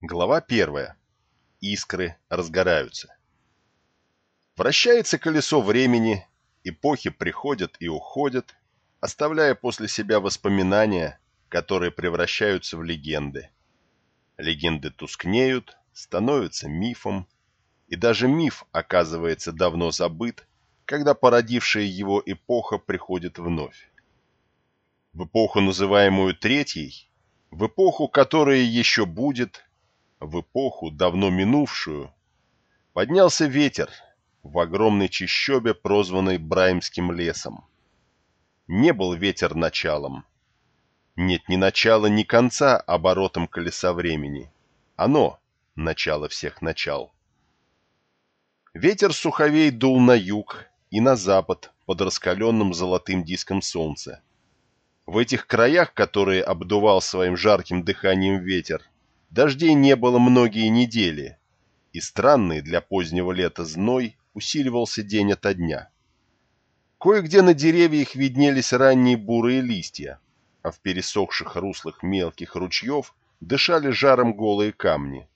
Глава первая. Искры разгораются. Вращается колесо времени, эпохи приходят и уходят, оставляя после себя воспоминания, которые превращаются в легенды. Легенды тускнеют, становятся мифом, и даже миф оказывается давно забыт, когда породившая его эпоха приходит вновь. В эпоху, называемую Третьей, в эпоху, которая еще будет, в эпоху, давно минувшую, поднялся ветер в огромной чащобе, прозванной Браймским лесом. Не был ветер началом. Нет ни начала, ни конца оборотом колеса времени. Оно — начало всех начал. Ветер суховей дул на юг и на запад под раскаленным золотым диском солнца. В этих краях, которые обдувал своим жарким дыханием ветер, Дождей не было многие недели, и странный для позднего лета зной усиливался день ото дня. Кое-где на деревьях виднелись ранние бурые листья, а в пересохших руслах мелких ручьев дышали жаром голые камни.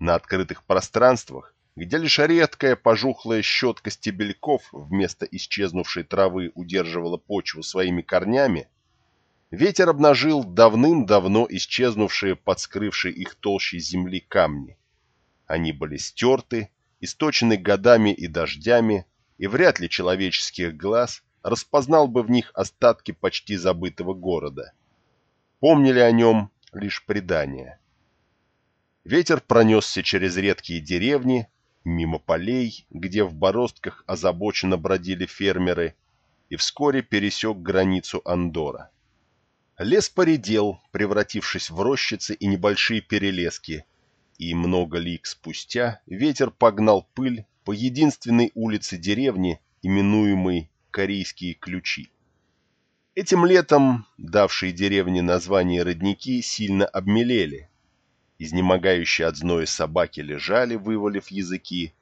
На открытых пространствах, где лишь редкая пожухлая щетка стебельков вместо исчезнувшей травы удерживала почву своими корнями, Ветер обнажил давным-давно исчезнувшие под скрывшей их толщей земли камни. Они были стерты, источены годами и дождями, и вряд ли человеческий глаз распознал бы в них остатки почти забытого города. Помнили о нем лишь предания. Ветер пронесся через редкие деревни, мимо полей, где в бороздках озабоченно бродили фермеры, и вскоре пересек границу Андора. Лес поредел, превратившись в рощицы и небольшие перелески, и много лиг спустя ветер погнал пыль по единственной улице деревни, именуемой Корейские ключи. Этим летом давшие деревне название родники сильно обмелели. Изнемогающие от зноя собаки лежали, вывалив языки.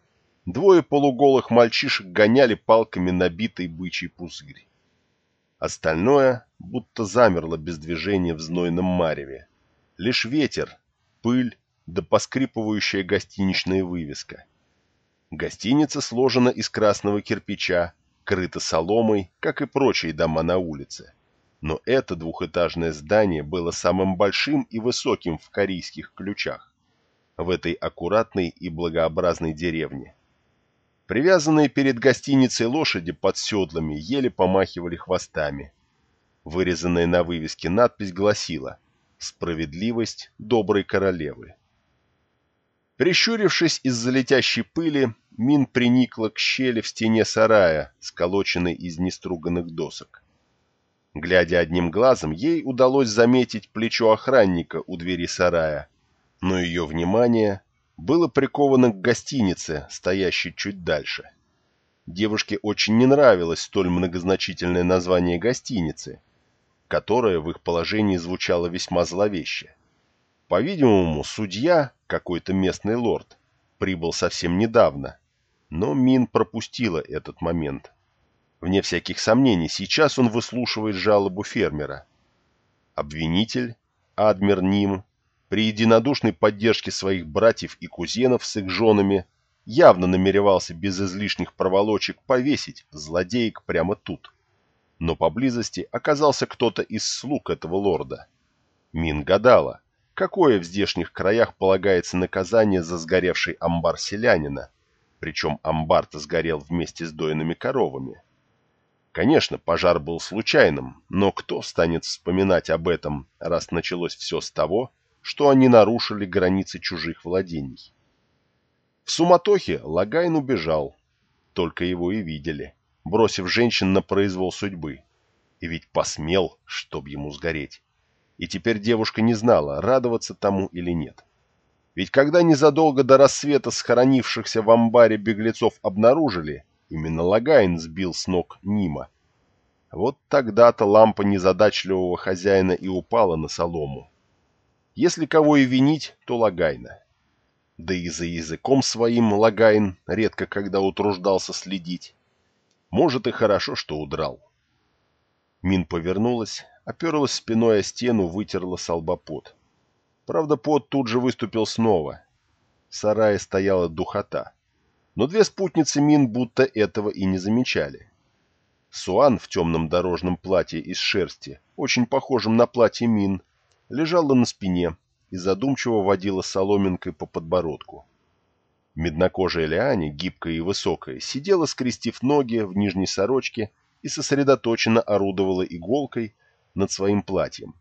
Двое полуголых мальчишек гоняли палками набитый бычий пузырь. Остальное будто замерло без движения в знойном мареве. Лишь ветер, пыль да поскрипывающая гостиничная вывеска. Гостиница сложена из красного кирпича, крыта соломой, как и прочие дома на улице. Но это двухэтажное здание было самым большим и высоким в корейских ключах, в этой аккуратной и благообразной деревне. Привязанные перед гостиницей лошади под седлами еле помахивали хвостами. Вырезанная на вывеске надпись гласила «Справедливость доброй королевы». Прищурившись из-за летящей пыли, Мин приникла к щели в стене сарая, сколоченной из неструганных досок. Глядя одним глазом, ей удалось заметить плечо охранника у двери сарая, но ее внимание было приковано к гостинице, стоящей чуть дальше. Девушке очень не нравилось столь многозначительное название гостиницы, которое в их положении звучало весьма зловеще. По-видимому, судья, какой-то местный лорд, прибыл совсем недавно, но Мин пропустила этот момент. Вне всяких сомнений, сейчас он выслушивает жалобу фермера. Обвинитель, Адмир Ним, при единодушной поддержке своих братьев и кузенов с их женами явно намеревался без излишних проволочек повесить злодеек прямо тут. Но поблизости оказался кто-то из слуг этого лорда. Мин гадала, какое в здешних краях полагается наказание за сгоревший амбар селянина, причем амбар-то сгорел вместе с дойными коровами. Конечно, пожар был случайным, но кто станет вспоминать об этом, раз началось все с того, что они нарушили границы чужих владений. В суматохе Лагайн убежал, только его и видели, бросив женщин на произвол судьбы. И ведь посмел, чтоб ему сгореть. И теперь девушка не знала, радоваться тому или нет. Ведь когда незадолго до рассвета схоронившихся в амбаре беглецов обнаружили, именно Лагайн сбил с ног Нима. Вот тогда-то лампа незадачливого хозяина и упала на солому. Если кого и винить, то Лагайна. Да и за языком своим Лагайн редко когда утруждался следить. Может и хорошо, что удрал. Мин повернулась, оперлась спиной о стену, вытерла со лба пот. Правда, пот тут же выступил снова. В сарае стояла духота. Но две спутницы Мин будто этого и не замечали. Суан в темном дорожном платье из шерсти, очень похожем на платье Мин, лежала на спине и задумчиво водила соломинкой по подбородку. Меднокожая Лиане, гибкая и высокая, сидела, скрестив ноги в нижней сорочке и сосредоточенно орудовала иголкой над своим платьем.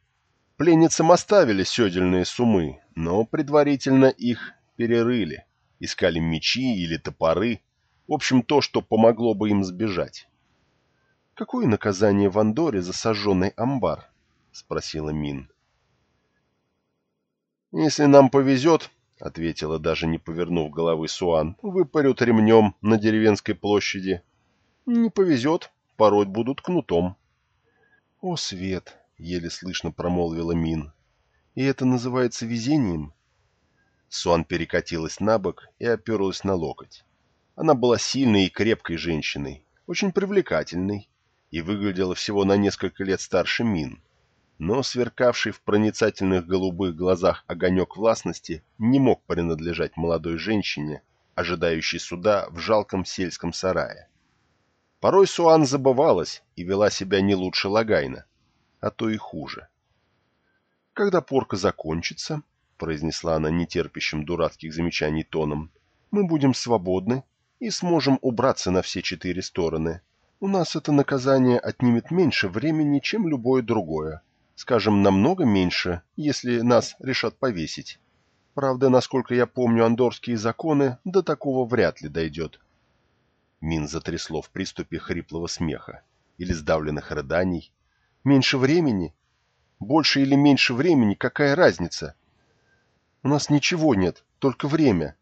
Пленницам оставили седельные сумы, но предварительно их перерыли, искали мечи или топоры, в общем, то, что помогло бы им сбежать. «Какое наказание в Андоре за сожженный амбар?» — спросила Мин. «Если нам повезет, — ответила, даже не повернув головы Суан, — выпарют ремнем на деревенской площади. Не повезет, пороть будут кнутом». «О, Свет!» — еле слышно промолвила Мин. «И это называется везением?» Суан перекатилась на бок и оперлась на локоть. Она была сильной и крепкой женщиной, очень привлекательной, и выглядела всего на несколько лет старше Мин. Но сверкавший в проницательных голубых глазах огонек властности не мог принадлежать молодой женщине, ожидающей суда в жалком сельском сарае. Порой Суан забывалась и вела себя не лучше Лагайна, а то и хуже. «Когда порка закончится», — произнесла она нетерпящим дурацких замечаний тоном, — «мы будем свободны и сможем убраться на все четыре стороны, у нас это наказание отнимет меньше времени, чем любое другое. Скажем, намного меньше, если нас решат повесить. Правда, насколько я помню андорские законы, до такого вряд ли дойдет. Мин затрясло в приступе хриплого смеха или сдавленных рыданий. Меньше времени? Больше или меньше времени, какая разница? У нас ничего нет, только время.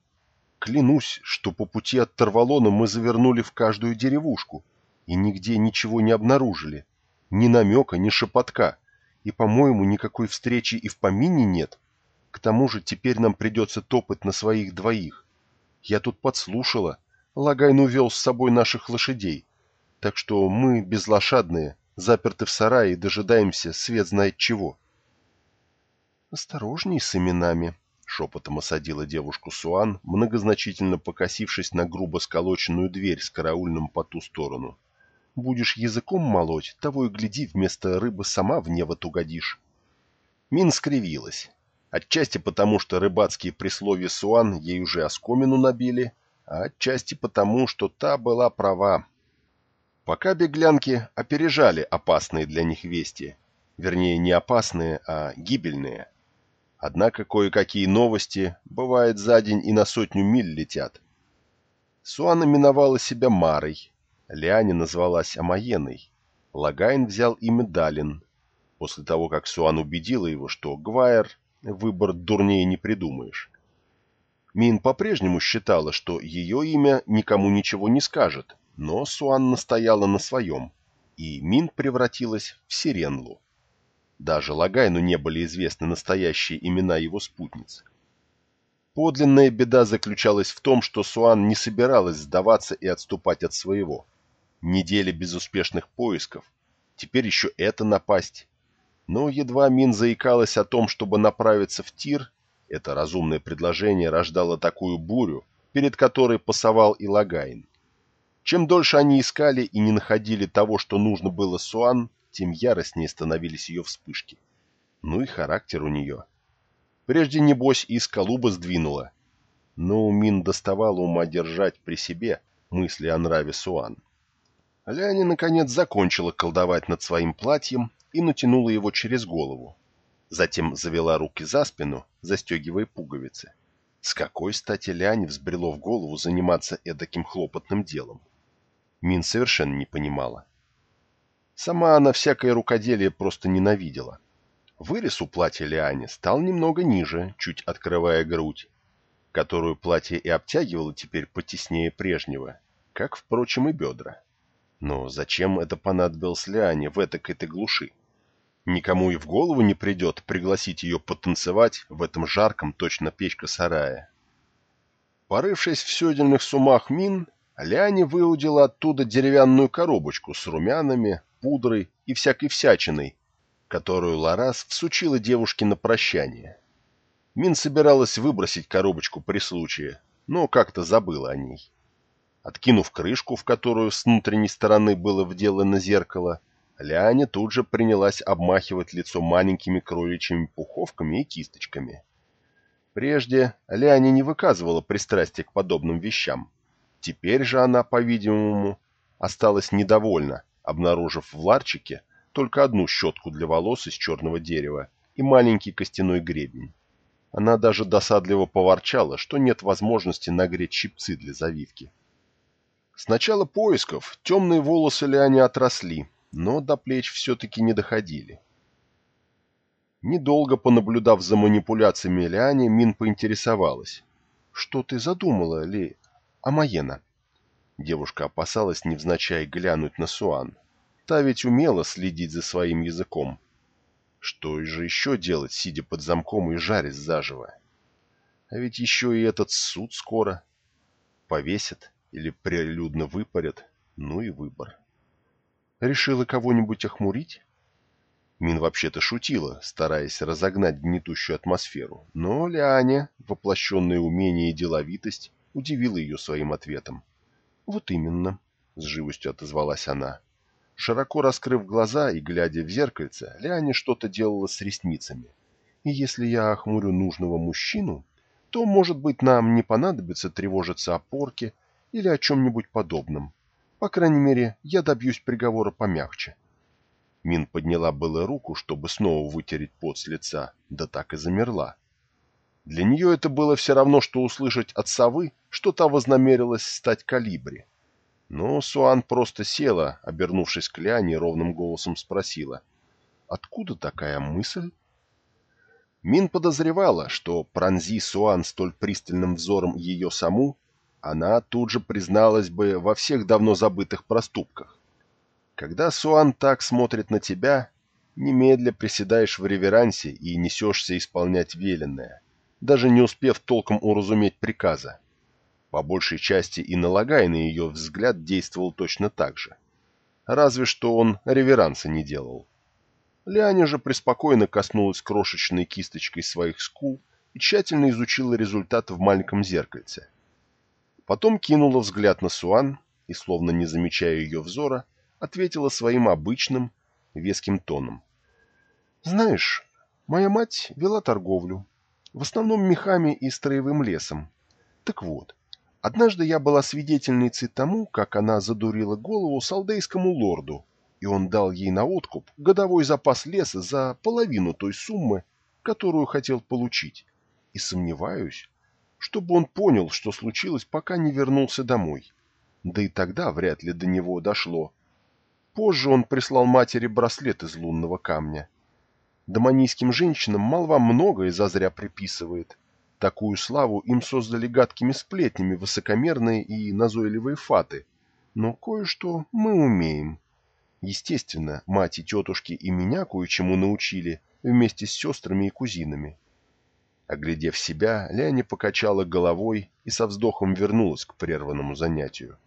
Клянусь, что по пути от Тарвалона мы завернули в каждую деревушку и нигде ничего не обнаружили. Ни намека, ни шепотка. И, по-моему, никакой встречи и в помине нет. К тому же теперь нам придется топать на своих двоих. Я тут подслушала. Лагайн увел с собой наших лошадей. Так что мы, безлошадные, заперты в сарае и дожидаемся свет знает чего. «Осторожней с именами», — шепотом осадила девушку Суан, многозначительно покосившись на грубо сколоченную дверь с караульным по ту сторону. Будешь языком молоть, того и гляди, вместо рыбы сама в невод угодишь. Мин скривилась. Отчасти потому, что рыбацкие присловия Суан ей уже оскомину набили, а отчасти потому, что та была права. Пока беглянки опережали опасные для них вести, вернее, не опасные, а гибельные. Однако кое-какие новости, бывает, за день и на сотню миль летят. Суан именовала себя Марой, Лиане назвалась Амаеной. Логайн взял имя Далин, после того, как Суан убедила его, что Гвайер выбор дурнее не придумаешь. Мин по-прежнему считала, что ее имя никому ничего не скажет, но Суан настояла на своем, и Мин превратилась в Сиренлу. Даже Лагайну не были известны настоящие имена его спутниц. Подлинная беда заключалась в том, что Суан не собиралась сдаваться и отступать от своего – Недели безуспешных поисков. Теперь еще это напасть. Но едва Мин заикалась о том, чтобы направиться в Тир, это разумное предложение рождало такую бурю, перед которой пасовал и Логайн. Чем дольше они искали и не находили того, что нужно было Суан, тем яростнее становились ее вспышки. Ну и характер у нее. Прежде, небось, и скалу бы сдвинула. Но у Мин доставало ума держать при себе мысли о нраве Суан. Ляня, наконец, закончила колдовать над своим платьем и натянула его через голову. Затем завела руки за спину, застегивая пуговицы. С какой стати Ляне взбрело в голову заниматься эдаким хлопотным делом? Мин совершенно не понимала. Сама она всякое рукоделие просто ненавидела. Вырез у платья Лиане стал немного ниже, чуть открывая грудь, которую платье и обтягивало теперь потеснее прежнего, как, впрочем, и бедра. Но зачем это понадобилось Лиане в этой-то глуши? Никому и в голову не придет пригласить ее потанцевать в этом жарком точно печка сарая. Порывшись в седельных сумах мин, Ляне выудила оттуда деревянную коробочку с румянами, пудрой и всякой всячиной, которую Ларас всучила девушке на прощание. Мин собиралась выбросить коробочку при случае, но как-то забыла о ней. Откинув крышку, в которую с внутренней стороны было вделано зеркало, Ляня тут же принялась обмахивать лицо маленькими кроличьими пуховками и кисточками. Прежде Ляня не выказывала пристрастия к подобным вещам. Теперь же она, по-видимому, осталась недовольна, обнаружив в ларчике только одну щетку для волос из черного дерева и маленький костяной гребень. Она даже досадливо поворчала, что нет возможности нагреть щипцы для завивки. С начала поисков темные волосы Лиане отросли, но до плеч все-таки не доходили. Недолго понаблюдав за манипуляциями Лиане, Мин поинтересовалась. «Что ты задумала, Ли? Амаена?» Девушка опасалась невзначай глянуть на Суан. Та ведь умела следить за своим языком. Что же еще делать, сидя под замком и жарясь заживо? А ведь еще и этот суд скоро. Повесят или прилюдно выпарят, ну и выбор. Решила кого-нибудь охмурить? Мин вообще-то шутила, стараясь разогнать гнетущую атмосферу, но Ляня, воплощенное умение и деловитость, удивила ее своим ответом. «Вот именно», — с живостью отозвалась она. Широко раскрыв глаза и глядя в зеркальце, Ляня что-то делала с ресницами. «И если я охмурю нужного мужчину, то, может быть, нам не понадобится тревожиться о порке или о чем-нибудь подобном. По крайней мере, я добьюсь приговора помягче». Мин подняла было руку, чтобы снова вытереть пот с лица, да так и замерла. Для нее это было все равно, что услышать от совы, что та вознамерилась стать калибри. Но Суан просто села, обернувшись к Ляне, ровным голосом спросила. «Откуда такая мысль?» Мин подозревала, что пронзи Суан столь пристальным взором ее саму, она тут же призналась бы во всех давно забытых проступках. Когда Суан так смотрит на тебя, немедля приседаешь в реверансе и несешься исполнять веленное, даже не успев толком уразуметь приказа. По большей части и налагая на ее взгляд действовал точно так же. Разве что он реверанса не делал. Ляня же преспокойно коснулась крошечной кисточкой своих скул и тщательно изучила результат в маленьком зеркальце. Потом кинула взгляд на Суан и, словно не замечая ее взора, ответила своим обычным, веским тоном. «Знаешь, моя мать вела торговлю, в основном мехами и строевым лесом. Так вот, Однажды я была свидетельницей тому, как она задурила голову салдейскому лорду, и он дал ей на откуп годовой запас леса за половину той суммы, которую хотел получить. И сомневаюсь, чтобы он понял, что случилось, пока не вернулся домой. Да и тогда вряд ли до него дошло. Позже он прислал матери браслет из лунного камня. Доманийским женщинам молва многое зазря приписывает — Такую славу им создали гадкими сплетнями высокомерные и назойливые фаты. Но кое-что мы умеем. Естественно, мать и тетушки и меня кое-чему научили вместе с сестрами и кузинами. Оглядев себя, Ляня покачала головой и со вздохом вернулась к прерванному занятию.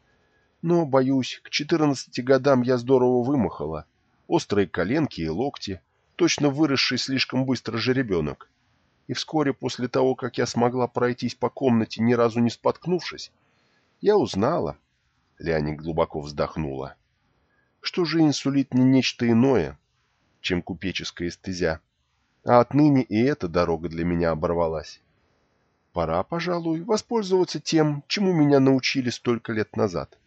Но, боюсь, к четырнадцати годам я здорово вымахала. Острые коленки и локти, точно выросший слишком быстро жеребенок и вскоре после того, как я смогла пройтись по комнате, ни разу не споткнувшись, я узнала, Леони глубоко вздохнула, что жизнь сулит не нечто иное, чем купеческая эстезя, а отныне и эта дорога для меня оборвалась. Пора, пожалуй, воспользоваться тем, чему меня научили столько лет назад.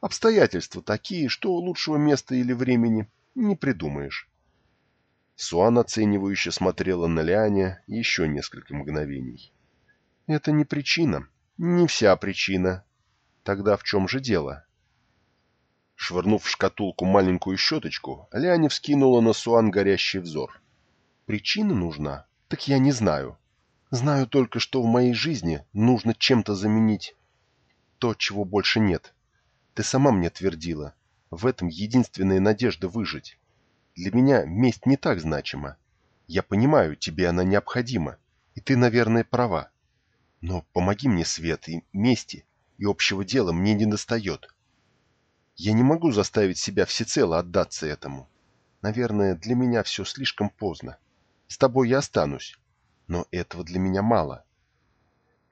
Обстоятельства такие, что лучшего места или времени не придумаешь. Суан оценивающе смотрела на Лиане еще несколько мгновений. «Это не причина. Не вся причина. Тогда в чем же дело?» Швырнув в шкатулку маленькую щеточку, Лиане вскинула на Суан горящий взор. «Причина нужна? Так я не знаю. Знаю только, что в моей жизни нужно чем-то заменить то, чего больше нет. Ты сама мне твердила. В этом единственная надежда выжить. Для меня месть не так значима. Я понимаю, тебе она необходима, и ты, наверное, права. Но помоги мне, Свет, и мести, и общего дела мне не достает. Я не могу заставить себя всецело отдаться этому. Наверное, для меня все слишком поздно. С тобой я останусь. Но этого для меня мало.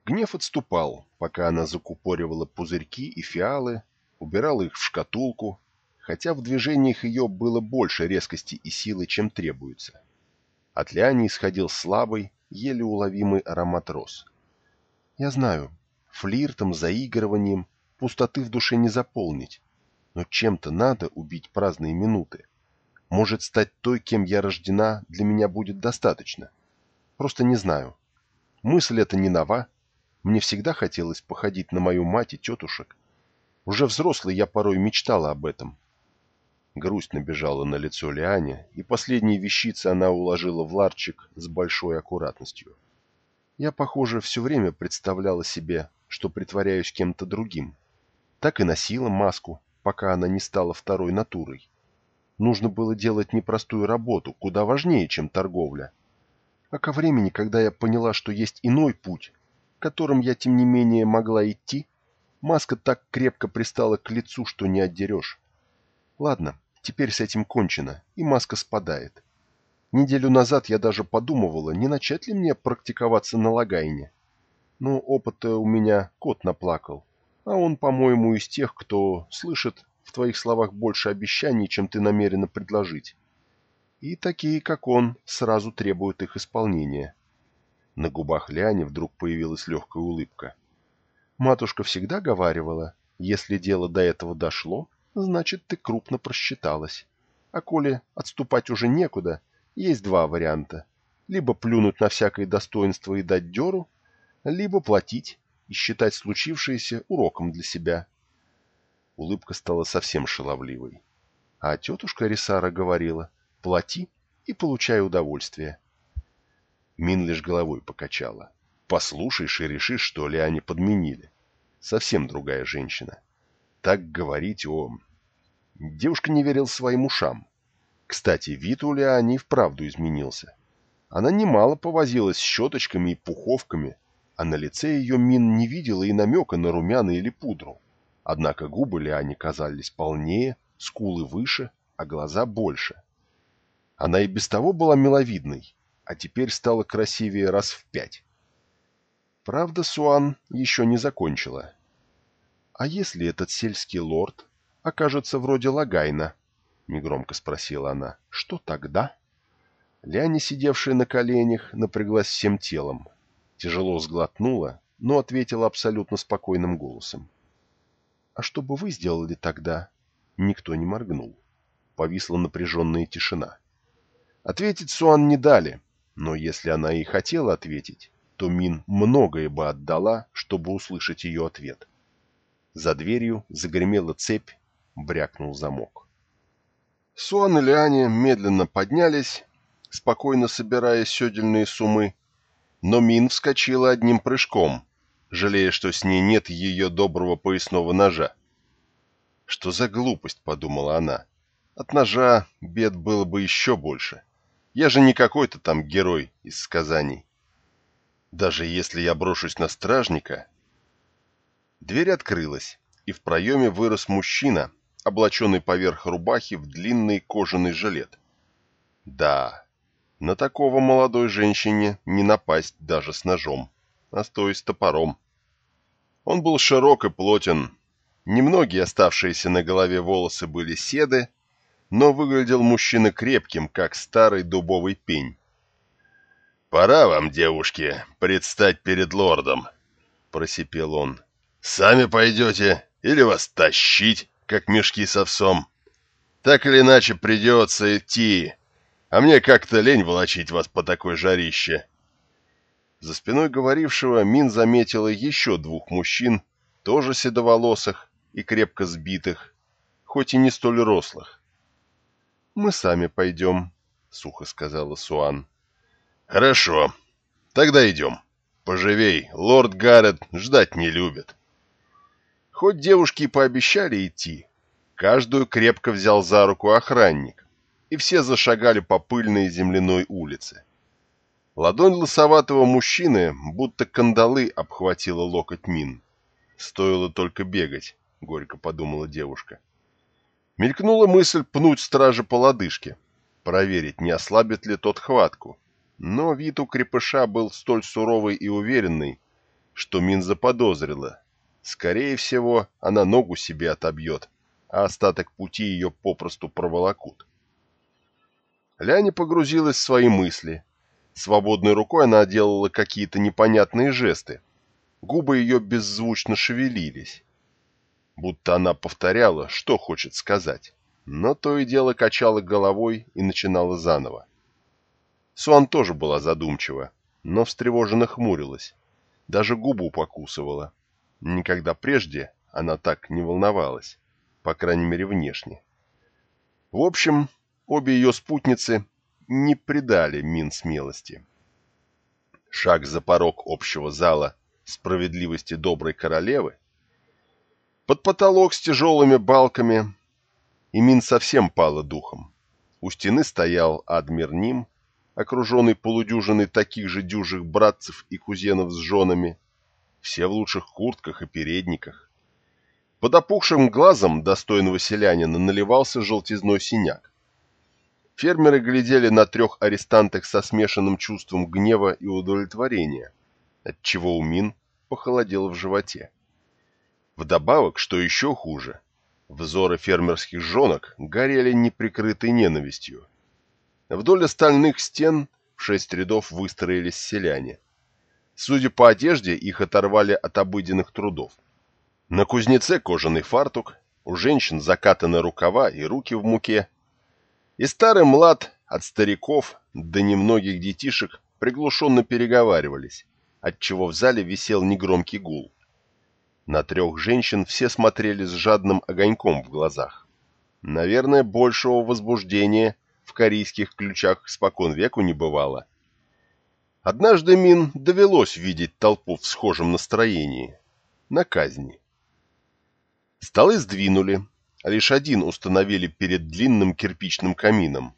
Гнев отступал, пока она закупоривала пузырьки и фиалы, убирала их в шкатулку, хотя в движениях ее было больше резкости и силы, чем требуется. От Лиани исходил слабый, еле уловимый аромат роз. Я знаю, флиртом, заигрыванием пустоты в душе не заполнить, но чем-то надо убить праздные минуты. Может, стать той, кем я рождена, для меня будет достаточно. Просто не знаю. Мысль эта не нова. Мне всегда хотелось походить на мою мать и тетушек. Уже взрослый я порой мечтала об этом. Грусть набежала на лицо Лиане, и последние вещицы она уложила в ларчик с большой аккуратностью. Я, похоже, все время представляла себе, что притворяюсь кем-то другим. Так и носила маску, пока она не стала второй натурой. Нужно было делать непростую работу, куда важнее, чем торговля. А ко времени, когда я поняла, что есть иной путь, которым я, тем не менее, могла идти, маска так крепко пристала к лицу, что не отдерешь. Ладно, теперь с этим кончено, и маска спадает. Неделю назад я даже подумывала, не начать ли мне практиковаться на лагайне. Но опыта у меня кот наплакал, а он, по-моему, из тех, кто слышит в твоих словах больше обещаний, чем ты намерена предложить. И такие, как он, сразу требуют их исполнения. На губах Ляни вдруг появилась легкая улыбка. Матушка всегда говаривала, если дело до этого дошло, значит, ты крупно просчиталась. А коли отступать уже некуда, есть два варианта. Либо плюнуть на всякое достоинство и дать дёру, либо платить и считать случившееся уроком для себя. Улыбка стала совсем шаловливой. А тетушка Рисара говорила, плати и получай удовольствие. Мин лишь головой покачала. Послушаешь и решишь, что ли они подменили. Совсем другая женщина. Так говорить о... Девушка не верила своим ушам. Кстати, вид у Леони вправду изменился. Она немало повозилась с щеточками и пуховками, а на лице ее Мин не видела и намека на румяна или пудру. Однако губы Лиане казались полнее, скулы выше, а глаза больше. Она и без того была миловидной, а теперь стала красивее раз в пять. Правда, Суан еще не закончила. «А если этот сельский лорд окажется вроде Логайна?» — негромко спросила она. «Что тогда?» Лиане, сидевшая на коленях, напряглась всем телом. Тяжело сглотнула, но ответила абсолютно спокойным голосом. «А что бы вы сделали тогда?» Никто не моргнул. Повисла напряженная тишина. Ответить Суан не дали, но если она и хотела ответить, то Мин многое бы отдала, чтобы услышать ее ответ. За дверью загремела цепь, брякнул замок. Суан и Лиане медленно поднялись, спокойно собирая седельные суммы, но Мин вскочила одним прыжком, жалея, что с ней нет ее доброго поясного ножа. «Что за глупость?» — подумала она. «От ножа бед было бы еще больше. Я же не какой-то там герой из сказаний. Даже если я брошусь на стражника...» Дверь открылась, и в проеме вырос мужчина, облаченный поверх рубахи в длинный кожаный жилет. Да, на такого молодой женщине не напасть даже с ножом а то и с топором. Он был широк и плотен. Немногие оставшиеся на голове волосы были седы, но выглядел мужчина крепким, как старый дубовый пень. «Пора вам, девушки, предстать перед лордом», — просипел он. «Сами пойдете или вас тащить, как мешки с овсом? Так или иначе придется идти, а мне как-то лень волочить вас по такой жарище». За спиной говорившего Мин заметила еще двух мужчин, тоже седоволосых и крепко сбитых, хоть и не столь рослых. «Мы сами пойдем», — сухо сказала Суан. «Хорошо, тогда идем. Поживей, лорд Гаррет ждать не любит». Хоть девушки и пообещали идти, каждую крепко взял за руку охранник, и все зашагали по пыльной земляной улице. Ладонь лысоватого мужчины, будто кандалы, обхватила локоть Мин. Стоило только бегать, — горько подумала девушка. Мелькнула мысль пнуть стража по лодыжке, проверить, не ослабит ли тот хватку. но вид у крепыша был столь суровый и уверенный, что Мин заподозрила. Скорее всего, она ногу себе отобьет, а остаток пути ее попросту проволокут. Ляня погрузилась в свои мысли. Свободной рукой она делала какие-то непонятные жесты. Губы ее беззвучно шевелились. Будто она повторяла, что хочет сказать. Но то и дело качала головой и начинала заново. Суан тоже была задумчива, но встревоженно хмурилась. Даже губу покусывала. Никогда прежде она так не волновалась, по крайней мере внешне. В общем, обе ее спутницы не придали Мин смелости. Шаг за порог общего зала справедливости доброй королевы, под потолок с тяжелыми балками, и Мин совсем пала духом. У стены стоял Адмир Ним, окруженный полудюжиной таких же дюжих братцев и кузенов с женами, все в лучших куртках и передниках. Под опухшим глазом достойного селянина наливался желтизной синяк. Фермеры глядели на трех арестанток со смешанным чувством гнева и удовлетворения, отчего у Мин похолодело в животе. Вдобавок, что еще хуже, взоры фермерских женок горели неприкрытой ненавистью. Вдоль остальных стен в шесть рядов выстроились селяне. Судя по одежде, их оторвали от обыденных трудов. На кузнеце кожаный фартук, у женщин закатаны рукава и руки в муке, и старый млад от стариков до немногих детишек приглушенно переговаривались, отчего в зале висел негромкий гул. На трех женщин все смотрели с жадным огоньком в глазах. Наверное, большего возбуждения в корейских ключах спокон веку не бывало. Однажды Мин довелось видеть толпу в схожем настроении. На казни. Столы сдвинули, лишь один установили перед длинным кирпичным камином.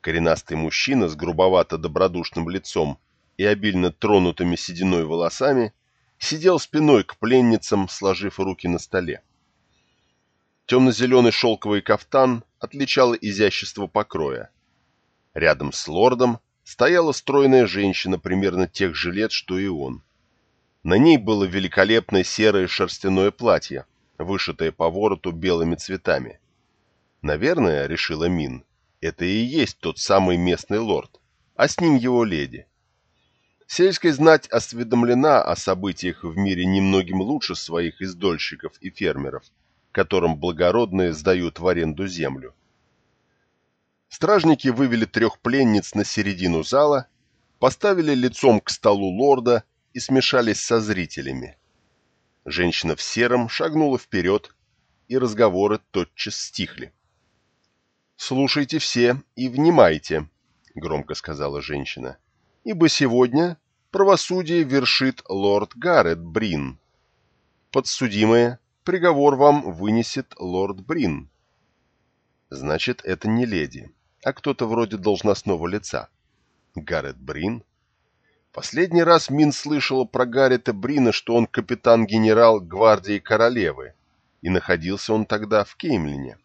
Коренастый мужчина с грубовато-добродушным лицом и обильно тронутыми сединой волосами сидел спиной к пленницам, сложив руки на столе. Темно-зеленый шелковый кафтан отличало изящество покроя. Рядом с лордом стояла стройная женщина примерно тех же лет, что и он. На ней было великолепное серое шерстяное платье, вышитая по вороту белыми цветами. Наверное, решила Мин, это и есть тот самый местный лорд, а с ним его леди. Сельская знать осведомлена о событиях в мире немногим лучше своих издольщиков и фермеров, которым благородные сдают в аренду землю. Стражники вывели трех пленниц на середину зала, поставили лицом к столу лорда и смешались со зрителями. Женщина в сером шагнула вперед, и разговоры тотчас стихли. «Слушайте все и внимайте», — громко сказала женщина, — «ибо сегодня правосудие вершит лорд Гаррет Брин. Подсудимые, приговор вам вынесет лорд Брин». Значит, это не леди, а кто-то вроде должностного лица. Гаррет Брин — Последний раз Мин слышала про Гаррита Брина, что он капитан-генерал гвардии королевы, и находился он тогда в Кеймлине.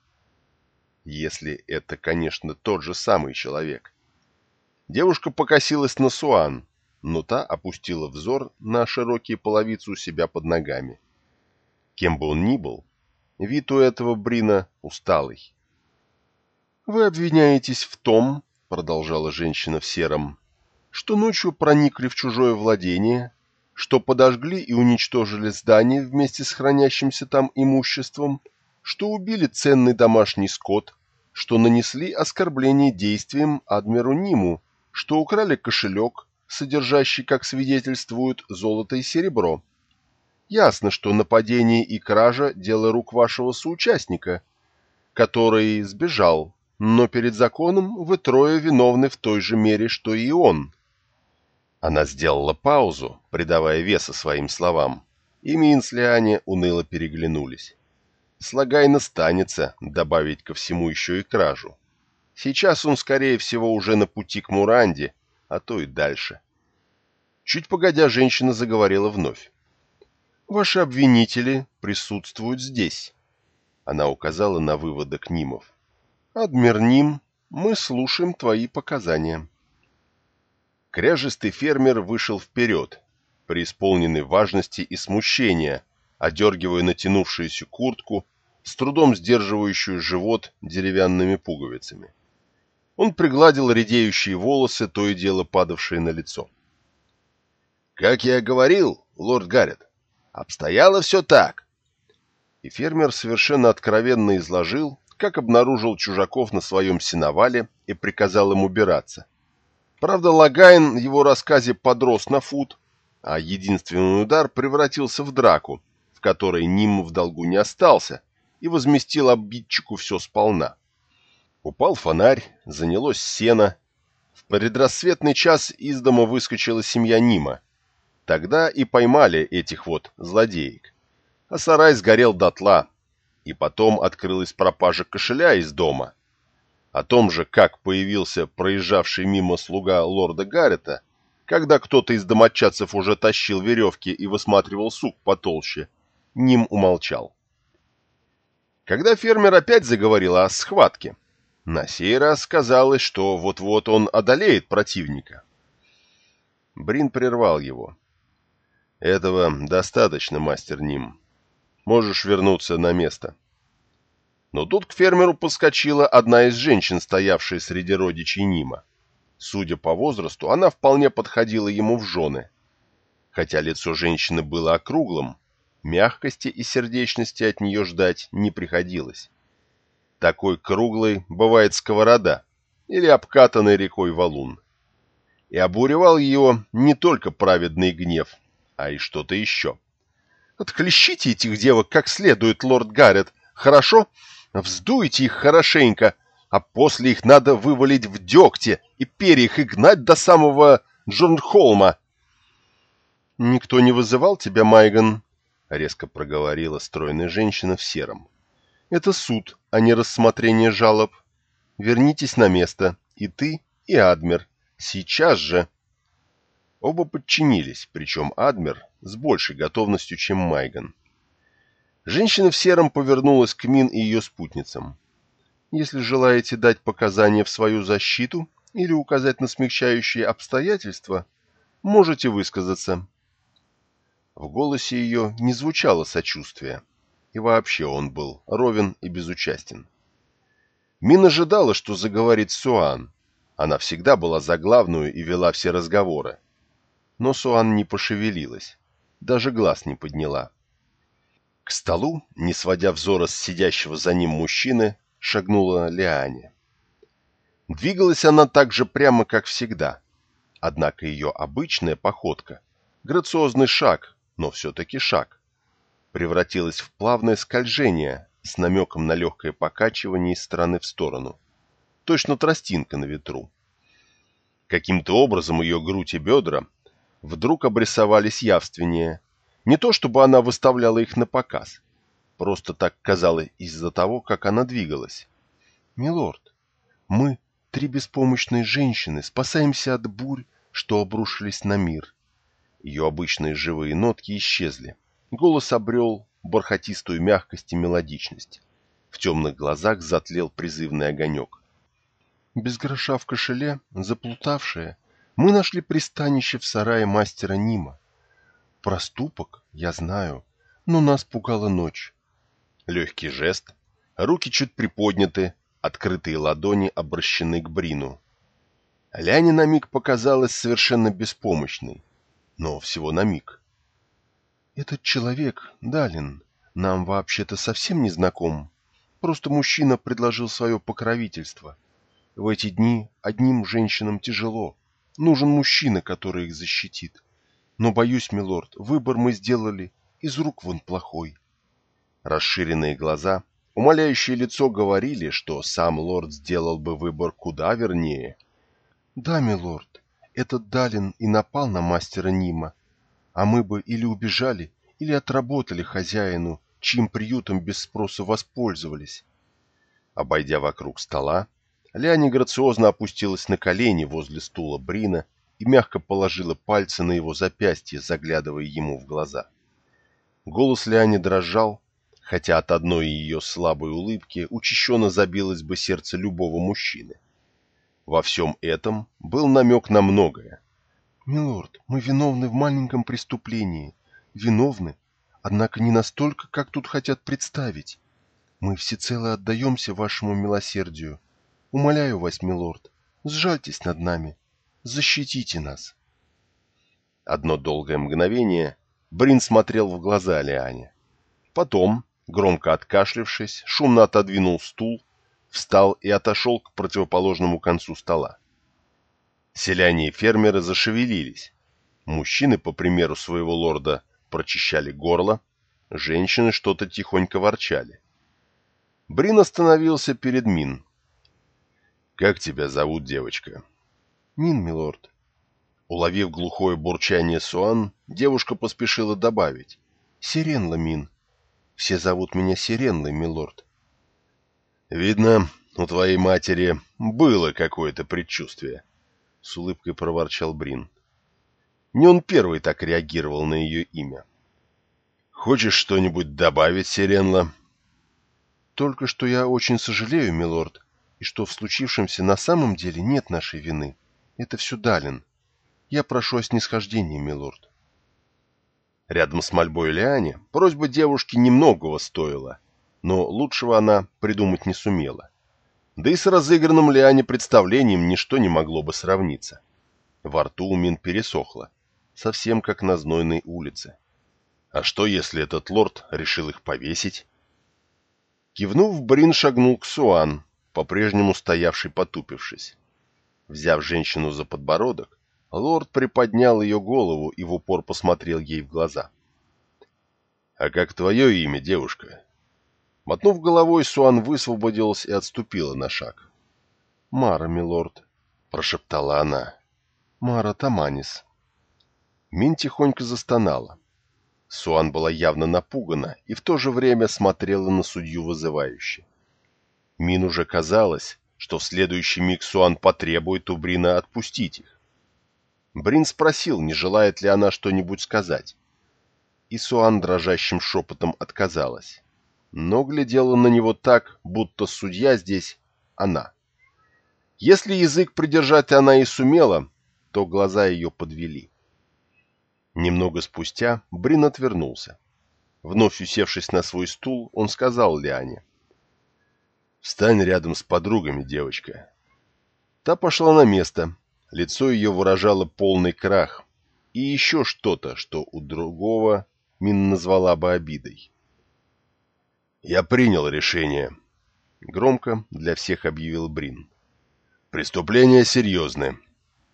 Если это, конечно, тот же самый человек. Девушка покосилась на Суан, но та опустила взор на широкие половицы у себя под ногами. Кем бы он ни был, вид у этого Брина усталый. «Вы обвиняетесь в том, — продолжала женщина в сером, что ночью проникли в чужое владение, что подожгли и уничтожили здание вместе с хранящимся там имуществом, что убили ценный домашний скот, что нанесли оскорбление действием Адмиру Ниму, что украли кошелек, содержащий, как свидетельствуют, золото и серебро. Ясно, что нападение и кража – дело рук вашего соучастника, который сбежал, но перед законом вы трое виновны в той же мере, что и он. Она сделала паузу, придавая веса своим словам, и Мин Лиане уныло переглянулись. Слагай настанется добавить ко всему еще и кражу. Сейчас он, скорее всего, уже на пути к Муранде, а то и дальше. Чуть погодя, женщина заговорила вновь. «Ваши обвинители присутствуют здесь». Она указала на выводок Нимов. «Адмир Ним, мы слушаем твои показания». Кряжистый фермер вышел вперед, преисполненный важности и смущения, одергивая натянувшуюся куртку, с трудом сдерживающую живот деревянными пуговицами. Он пригладил редеющие волосы, то и дело падавшие на лицо. «Как я говорил, лорд Гаррет, обстояло все так». И фермер совершенно откровенно изложил, как обнаружил чужаков на своем сеновале и приказал им убираться. Правда, Логайн в его рассказе подрос на фут, а единственный удар превратился в драку, в которой Ним в долгу не остался, и возместил обидчику все сполна. Упал фонарь, занялось сено. В предрассветный час из дома выскочила семья Нима. Тогда и поймали этих вот злодеек. А сарай сгорел дотла, и потом открылась пропажа кошеля из дома. О том же, как появился проезжавший мимо слуга лорда Гаррета, когда кто-то из домочадцев уже тащил веревки и высматривал сук потолще, Ним умолчал. Когда фермер опять заговорил о схватке, на сей раз казалось, что вот-вот он одолеет противника. Брин прервал его. «Этого достаточно, мастер Ним. Можешь вернуться на место». Но тут к фермеру подскочила одна из женщин, стоявшая среди родичей Нима. Судя по возрасту, она вполне подходила ему в жены. Хотя лицо женщины было округлым, мягкости и сердечности от нее ждать не приходилось. Такой круглой бывает сковорода или обкатанный рекой валун. И обуревал ее не только праведный гнев, а и что-то еще. «Отхлещите этих девок как следует, лорд Гаррет, хорошо? Вздуйте их хорошенько, а после их надо вывалить в дегте и перьях и гнать до самого Джорнхолма». «Никто не вызывал тебя, Майган?» — резко проговорила стройная женщина в сером. «Это суд, а не рассмотрение жалоб. Вернитесь на место, и ты, и Адмер. Сейчас же!» Оба подчинились, причем Адмер с большей готовностью, чем Майган. Женщина в сером повернулась к Мин и ее спутницам. «Если желаете дать показания в свою защиту или указать на смягчающие обстоятельства, можете высказаться». В голосе ее не звучало сочувствия, и вообще он был ровен и безучастен. Мин ожидала, что заговорит Суан. Она всегда была за главную и вела все разговоры. Но Суан не пошевелилась, даже глаз не подняла. К столу, не сводя взора с сидящего за ним мужчины, шагнула Лиане. Двигалась она так же прямо, как всегда. Однако ее обычная походка, грациозный шаг, но все-таки шаг, превратилась в плавное скольжение с намеком на легкое покачивание из стороны в сторону. Точно тростинка на ветру. Каким-то образом ее грудь и бедра вдруг обрисовались явственнее, не то чтобы она выставляла их на показ. Просто так казалось из-за того, как она двигалась. «Милорд, мы, три беспомощные женщины, спасаемся от бурь, что обрушились на мир». Ее обычные живые нотки исчезли. Голос обрел бархатистую мягкость и мелодичность. В темных глазах затлел призывный огонек. Без гроша в кошеле, заплутавшая, мы нашли пристанище в сарае мастера Нима. Проступок, я знаю, но нас пугала ночь. Легкий жест, руки чуть приподняты, открытые ладони обращены к Брину. Ляне на миг показалась совершенно беспомощной, но всего на миг. «Этот человек, Далин, нам вообще-то совсем не знаком. Просто мужчина предложил свое покровительство. В эти дни одним женщинам тяжело. Нужен мужчина, который их защитит. Но, боюсь, милорд, выбор мы сделали из рук вон плохой. Расширенные глаза, умоляющее лицо говорили, что сам лорд сделал бы выбор куда вернее. Да, милорд, этот Далин и напал на мастера Нима, а мы бы или убежали, или отработали хозяину, чьим приютом без спроса воспользовались. Обойдя вокруг стола, Ляни грациозно опустилась на колени возле стула Брина и мягко положила пальцы на его запястье, заглядывая ему в глаза. Голос Лиани дрожал, хотя от одной ее слабой улыбки учащенно забилось бы сердце любого мужчины. Во всем этом был намек на многое. Милорд, мы виновны в маленьком преступлении. Виновны, однако не настолько, как тут хотят представить. Мы всецело отдаемся вашему милосердию. Умоляю вас, милорд, сжальтесь над нами, защитите нас. Одно долгое мгновение Брин смотрел в глаза Лиане. Потом, громко откашлившись, шумно отодвинул стул, встал и отошел к противоположному концу стола. Селяне и фермеры зашевелились. Мужчины, по примеру своего лорда, прочищали горло, женщины что-то тихонько ворчали. Брин остановился перед Мин. «Как тебя зовут, девочка?» Мин, милорд. Уловив глухое бурчание Суан, девушка поспешила добавить. Сиренла, Мин. Все зовут меня Сиренлой, милорд. «Видно, у твоей матери было какое-то предчувствие», — с улыбкой проворчал Брин. Не он первый так реагировал на ее имя. «Хочешь что-нибудь добавить, Сиренла?» «Только что я очень сожалею, милорд, и что в случившемся на самом деле нет нашей вины. Это все Далин. Я прошу о снисхождении, милорд». Рядом с мольбой Лиане просьба девушки немногого стоила, но лучшего она придумать не сумела. Да и с разыгранным Лиане представлением ничто не могло бы сравниться. Во рту у Мин пересохло, совсем как на знойной улице. А что, если этот лорд решил их повесить? Кивнув, Брин шагнул к Суан, по-прежнему стоявший потупившись. Взяв женщину за подбородок, лорд приподнял ее голову и в упор посмотрел ей в глаза. «А как твое имя, девушка?» Мотнув головой, Суан высвободилась и отступила на шаг. «Мара, милорд», — прошептала она. «Мара Таманис». Мин тихонько застонала. Суан была явно напугана и в то же время смотрела на судью вызывающе. Мин уже казалось, что в следующий миг Суан потребует у Брина отпустить их. Брин спросил, не желает ли она что-нибудь сказать. И Суан дрожащим шепотом отказалась но глядела на него так, будто судья здесь она. Если язык придержать она и сумела, то глаза ее подвели. Немного спустя Брин отвернулся. Вновь усевшись на свой стул, он сказал Лиане. «Встань рядом с подругами, девочка». Та пошла на место. Лицо ее выражало полный крах. И еще что-то, что у другого Мин назвала бы обидой. «Я принял решение», — громко для всех объявил Брин. «Преступление серьезное,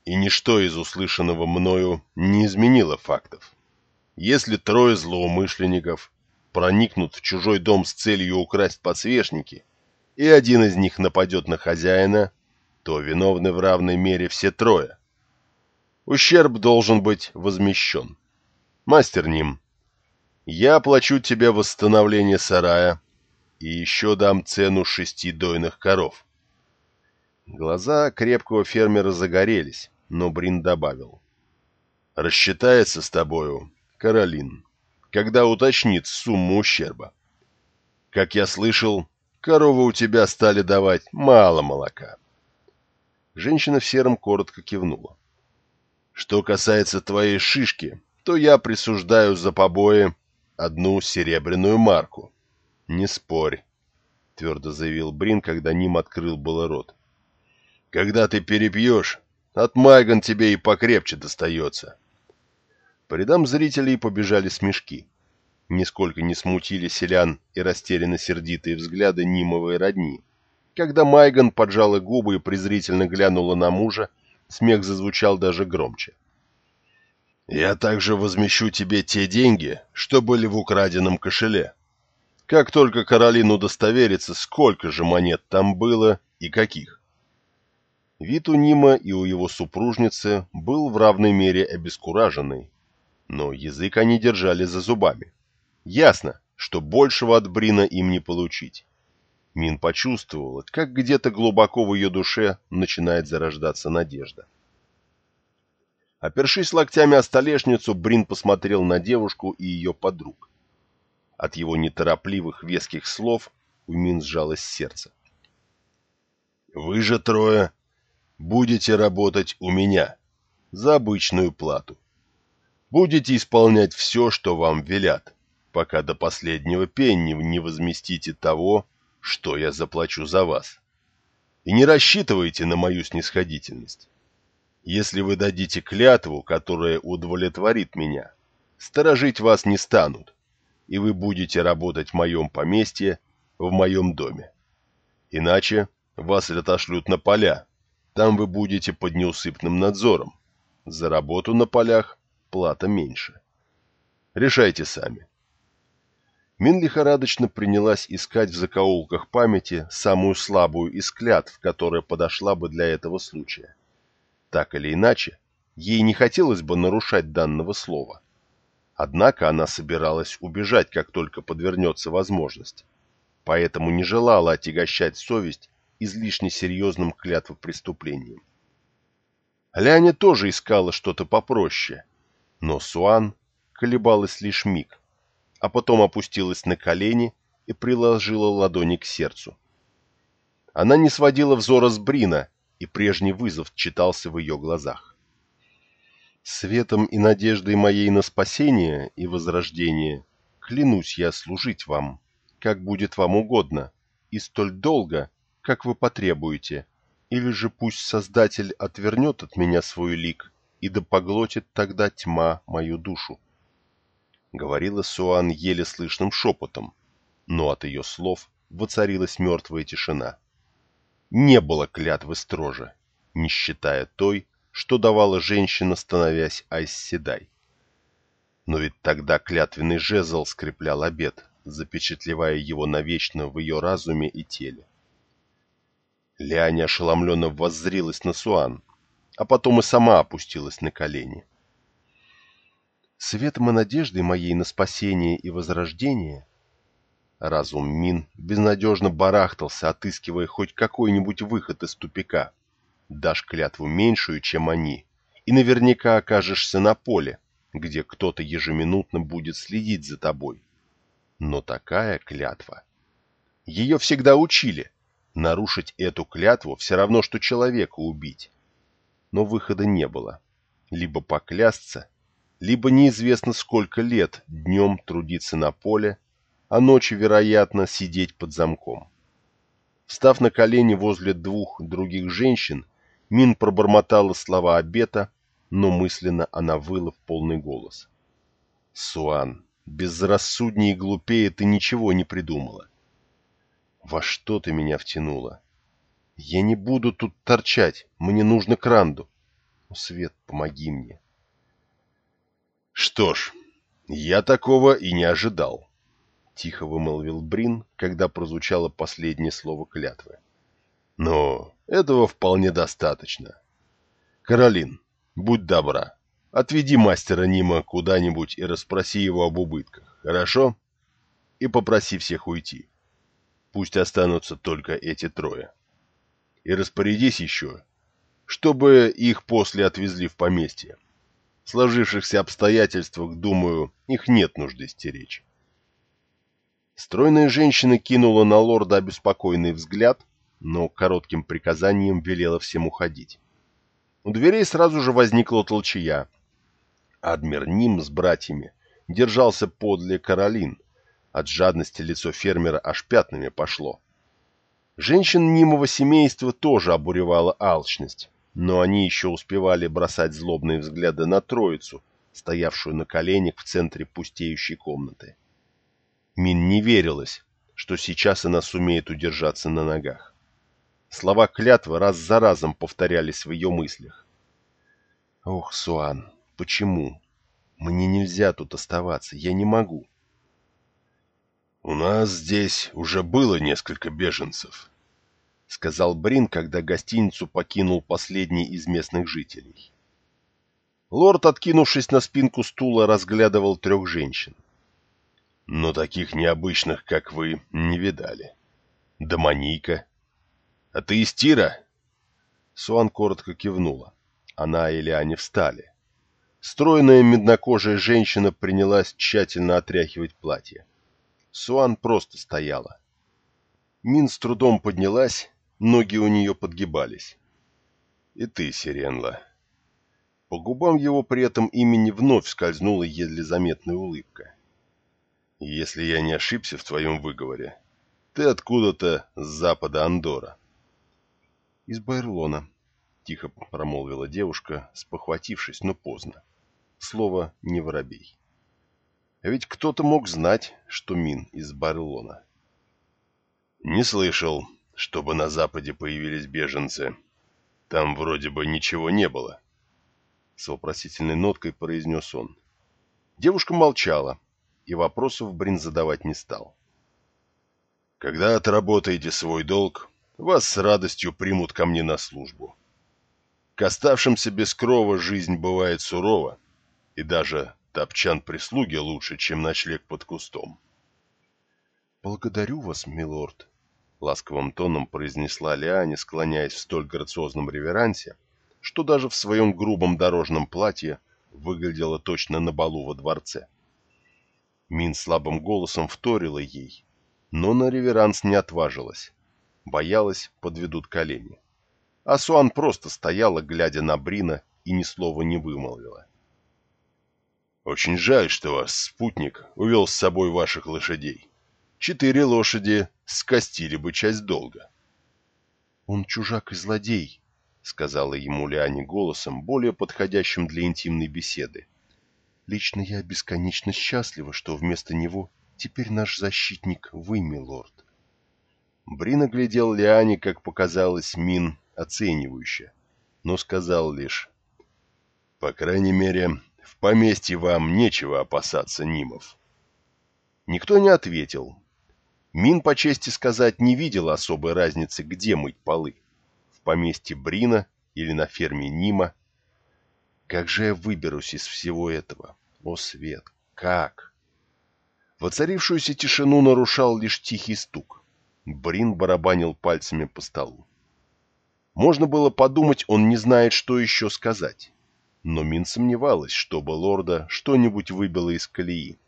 и ничто из услышанного мною не изменило фактов. Если трое злоумышленников проникнут в чужой дом с целью украсть подсвечники, и один из них нападет на хозяина, то виновны в равной мере все трое. Ущерб должен быть возмещен. Мастер Ним, я оплачу тебе восстановление сарая и еще дам цену шести дойных коров. Глаза крепкого фермера загорелись, но Брин добавил. Рассчитается с тобою, Каролин, когда уточнит сумму ущерба. Как я слышал, коровы у тебя стали давать мало молока. Женщина в сером коротко кивнула. Что касается твоей шишки, то я присуждаю за побои одну серебряную марку. Не спорь, твердо заявил Брин, когда Ним открыл было рот. Когда ты перепьешь, от Майган тебе и покрепче достается. По рядам зрителей побежали смешки. Нисколько не смутили селян и растерянно сердитые взгляды Нимовой родни. Когда Майган поджала губы и презрительно глянула на мужа, смех зазвучал даже громче. — я также возмещу тебе те деньги, что были в украденном кошеле. Как только Каролин удостоверится, сколько же монет там было и каких. Вид у Нима и у его супружницы был в равной мере обескураженный, но язык они держали за зубами. Ясно, что большего от Брина им не получить. Мин почувствовала, как где-то глубоко в ее душе начинает зарождаться надежда. Опершись локтями о столешницу, Брин посмотрел на девушку и ее подруг. От его неторопливых веских слов у Мин сжалось сердце. «Вы же трое будете работать у меня», за обычную плату. Будете исполнять все, что вам велят, пока до последнего пенни не возместите того, что я заплачу за вас. И не рассчитывайте на мою снисходительность. Если вы дадите клятву, которая удовлетворит меня, сторожить вас не станут, и вы будете работать в моем поместье, в моем доме. Иначе вас отошлют на поля, там вы будете под неусыпным надзором. За работу на полях плата меньше. Решайте сами. Мин лихорадочно принялась искать в закоулках памяти самую слабую из клятв, которая подошла бы для этого случая. Так или иначе, ей не хотелось бы нарушать данного слова. Однако она собиралась убежать, как только подвернется возможность. Поэтому не желала отягощать совесть излишне серьезным клятвопреступлением. Ляня тоже искала что-то попроще, но Суан колебалась лишь миг, а потом опустилась на колени и приложила ладони к сердцу. Она не сводила взора с Брина, и прежний вызов читался в ее глазах. «Светом и надеждой моей на спасение и возрождение клянусь я служить вам, как будет вам угодно, и столь долго, как вы потребуете, или же пусть Создатель отвернет от меня свой лик и да поглотит тогда тьма мою душу. Говорила Суан еле слышным шепотом, но от ее слов воцарилась мертвая тишина. Не было клятвы строже, не считая той, что давала женщина, становясь Айсседай. Но ведь тогда клятвенный жезл скреплял обет, запечатлевая его навечно в ее разуме и теле. Ляня ошеломленно воззрилась на Суан, а потом и сама опустилась на колени. Светом и надеждой моей на спасение и возрождение разум Мин безнадежно барахтался, отыскивая хоть какой-нибудь выход из тупика. Дашь клятву меньшую, чем они, и наверняка окажешься на поле, где кто-то ежеминутно будет следить за тобой. Но такая клятва... Ее всегда учили. Нарушить эту клятву все равно, что человека убить но выхода не было. Либо поклясться, либо неизвестно сколько лет днем трудиться на поле, а ночью, вероятно, сидеть под замком. Встав на колени возле двух других женщин, Мин пробормотала слова обета, но мысленно она выла в полный голос. «Суан, безрассуднее и глупее ты ничего не придумала. Во что ты меня втянула? Я не буду тут торчать, мне нужно к Ранду. О, Свет, помоги мне. Что ж, я такого и не ожидал, тихо вымолвил Брин, когда прозвучало последнее слово клятвы. Но этого вполне достаточно. Каролин, будь добра, отведи мастера Нима куда-нибудь и расспроси его об убытках, хорошо? И попроси всех уйти. Пусть останутся только эти трое и распорядись еще, чтобы их после отвезли в поместье. Сложившихся обстоятельствах, думаю, их нет нужды стеречь. Стройная женщина кинула на лорда обеспокоенный взгляд, но коротким приказанием велела всем уходить. У дверей сразу же возникла толчая. Адмир Ним с братьями держался подле Каролин. От жадности лицо фермера аж пятнами пошло. Женщин Нимова семейства тоже обуревала алчность, но они еще успевали бросать злобные взгляды на троицу, стоявшую на коленях в центре пустеющей комнаты. Мин не верилась, что сейчас она сумеет удержаться на ногах. Слова клятвы раз за разом повторялись в ее мыслях. «Ох, Суан, почему? Мне нельзя тут оставаться, я не могу». «У нас здесь уже было несколько беженцев», — сказал Брин, когда гостиницу покинул последний из местных жителей. Лорд, откинувшись на спинку стула, разглядывал трех женщин. «Но таких необычных, как вы, не видали. Домоника. А ты из Тира?» Суан коротко кивнула. Она и Лиане встали. Стройная меднокожая женщина принялась тщательно отряхивать платье. Суан просто стояла. Мин с трудом поднялась, ноги у нее подгибались. И ты, Сиренла. По губам его при этом имени вновь скользнула едва заметная улыбка. «Если я не ошибся в твоем выговоре, ты откуда-то с запада Андора. «Из Байрлона», — тихо промолвила девушка, спохватившись, но поздно. Слово «не воробей». А ведь кто-то мог знать, что Мин из Байрлона. «Не слышал, чтобы на западе появились беженцы. Там вроде бы ничего не было», с вопросительной ноткой произнес он. Девушка молчала, и вопросов Брин задавать не стал. «Когда отработаете свой долг, вас с радостью примут ко мне на службу. К оставшимся без крова жизнь бывает сурова, и даже топчан прислуги лучше, чем ночлег под кустом». «Благодарю вас, милорд», — ласковым тоном произнесла Лиане, склоняясь в столь грациозном реверансе, что даже в своем грубом дорожном платье выглядела точно на балу во дворце. Мин слабым голосом вторила ей, но на реверанс не отважилась. Боялась, подведут колени. А Суан просто стояла, глядя на Брина, и ни слова не вымолвила. «Очень жаль, что ваш спутник увел с собой ваших лошадей. Четыре лошади скостили бы часть долга». «Он чужак и злодей», сказала ему Лиане голосом, более подходящим для интимной беседы. «Лично я бесконечно счастлива, что вместо него теперь наш защитник вы, милорд». Брин глядел Лиане, как показалось, Мин оценивающе, но сказал лишь, «По крайней мере, в поместье вам нечего опасаться Нимов». Никто не ответил. Мин, по чести сказать, не видел особой разницы, где мыть полы поместье Брина или на ферме Нима. Как же я выберусь из всего этого? О, свет, как? Воцарившуюся тишину нарушал лишь тихий стук. Брин барабанил пальцами по столу. Можно было подумать, он не знает, что еще сказать. Но Мин сомневалась, чтобы лорда что-нибудь выбило из колеи.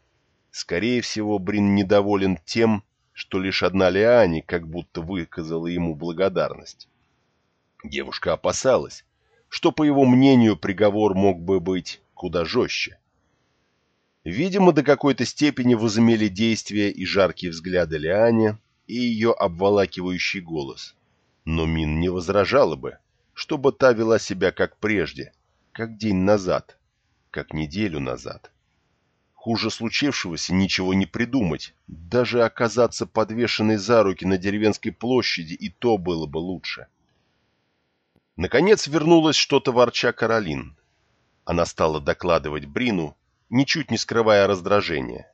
Скорее всего, Брин недоволен тем, что лишь одна Лиане как будто выказала ему благодарность. Девушка опасалась, что, по его мнению, приговор мог бы быть куда жестче. Видимо, до какой-то степени возымели действия и жаркие взгляды Лиане, и ее обволакивающий голос. Но Мин не возражала бы, чтобы та вела себя как прежде, как день назад, как неделю назад. Хуже случившегося ничего не придумать, даже оказаться подвешенной за руки на деревенской площади и то было бы лучше. — Наконец вернулась что-то ворча Каролин. Она стала докладывать Брину, ничуть не скрывая раздражения.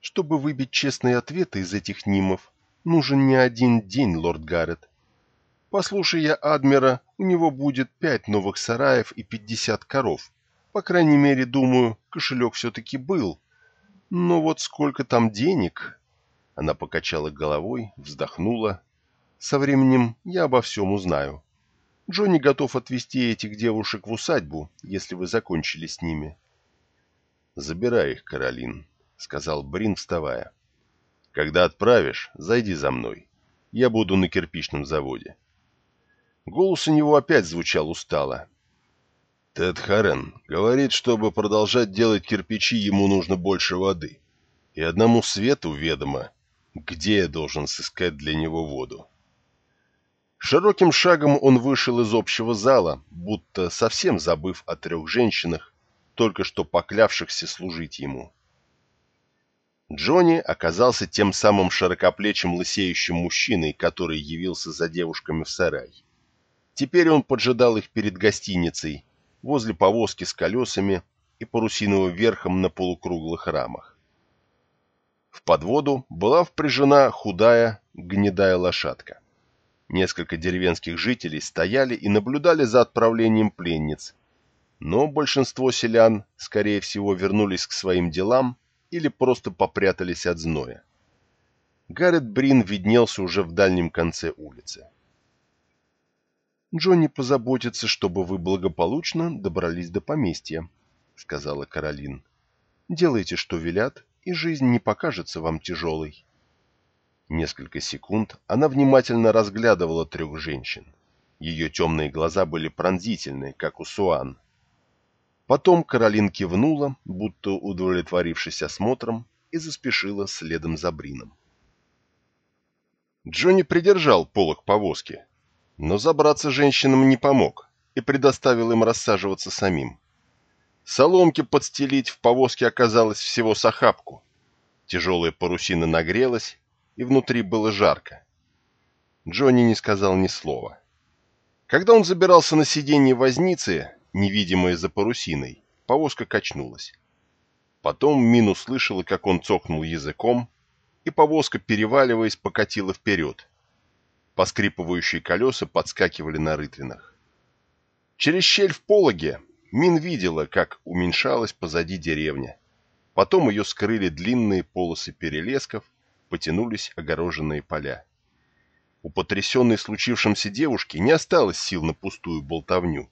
«Чтобы выбить честные ответы из этих нимов, нужен не один день, лорд Гаррет. Послушай я Адмира, у него будет пять новых сараев и пятьдесят коров. По крайней мере, думаю, кошелек все-таки был. Но вот сколько там денег...» Она покачала головой, вздохнула. «Со временем я обо всем узнаю». Джонни готов отвезти этих девушек в усадьбу, если вы закончили с ними. «Забирай их, Каролин», — сказал Брин, вставая. «Когда отправишь, зайди за мной. Я буду на кирпичном заводе». Голос у него опять звучал устало. «Тед Харен говорит, чтобы продолжать делать кирпичи, ему нужно больше воды. И одному свету ведомо, где я должен сыскать для него воду. Широким шагом он вышел из общего зала, будто совсем забыв о трех женщинах, только что поклявшихся служить ему. Джонни оказался тем самым широкоплечим лысеющим мужчиной, который явился за девушками в сарай. Теперь он поджидал их перед гостиницей, возле повозки с колесами и парусиновым верхом на полукруглых рамах. В подводу была впряжена худая, гнедая лошадка. Несколько деревенских жителей стояли и наблюдали за отправлением пленниц, но большинство селян, скорее всего, вернулись к своим делам или просто попрятались от зноя. Гаррет Брин виднелся уже в дальнем конце улицы. «Джонни позаботится, чтобы вы благополучно добрались до поместья», — сказала Каролин. «Делайте, что велят, и жизнь не покажется вам тяжелой». Несколько секунд она внимательно разглядывала трех женщин. Ее темные глаза были пронзительны, как у Суан, Потом Каролин кивнула, будто удовлетворившись осмотром, и заспешила следом за Брином. Джонни придержал полок повозки, но забраться женщинам не помог и предоставил им рассаживаться самим. Соломки подстелить в повозке оказалось всего с охапку. Тяжелая парусина нагрелась, и внутри было жарко. Джонни не сказал ни слова. Когда он забирался на сиденье возницы, невидимое за парусиной, повозка качнулась. Потом Мин услышала, как он цокнул языком, и повозка, переваливаясь, покатила вперед. Поскрипывающие колеса подскакивали на рытвинах. Через щель в пологе Мин видела, как уменьшалась позади деревня. Потом ее скрыли длинные полосы перелесков, потянулись огороженные поля. У потрясенной случившимся девушки не осталось сил на пустую болтовню.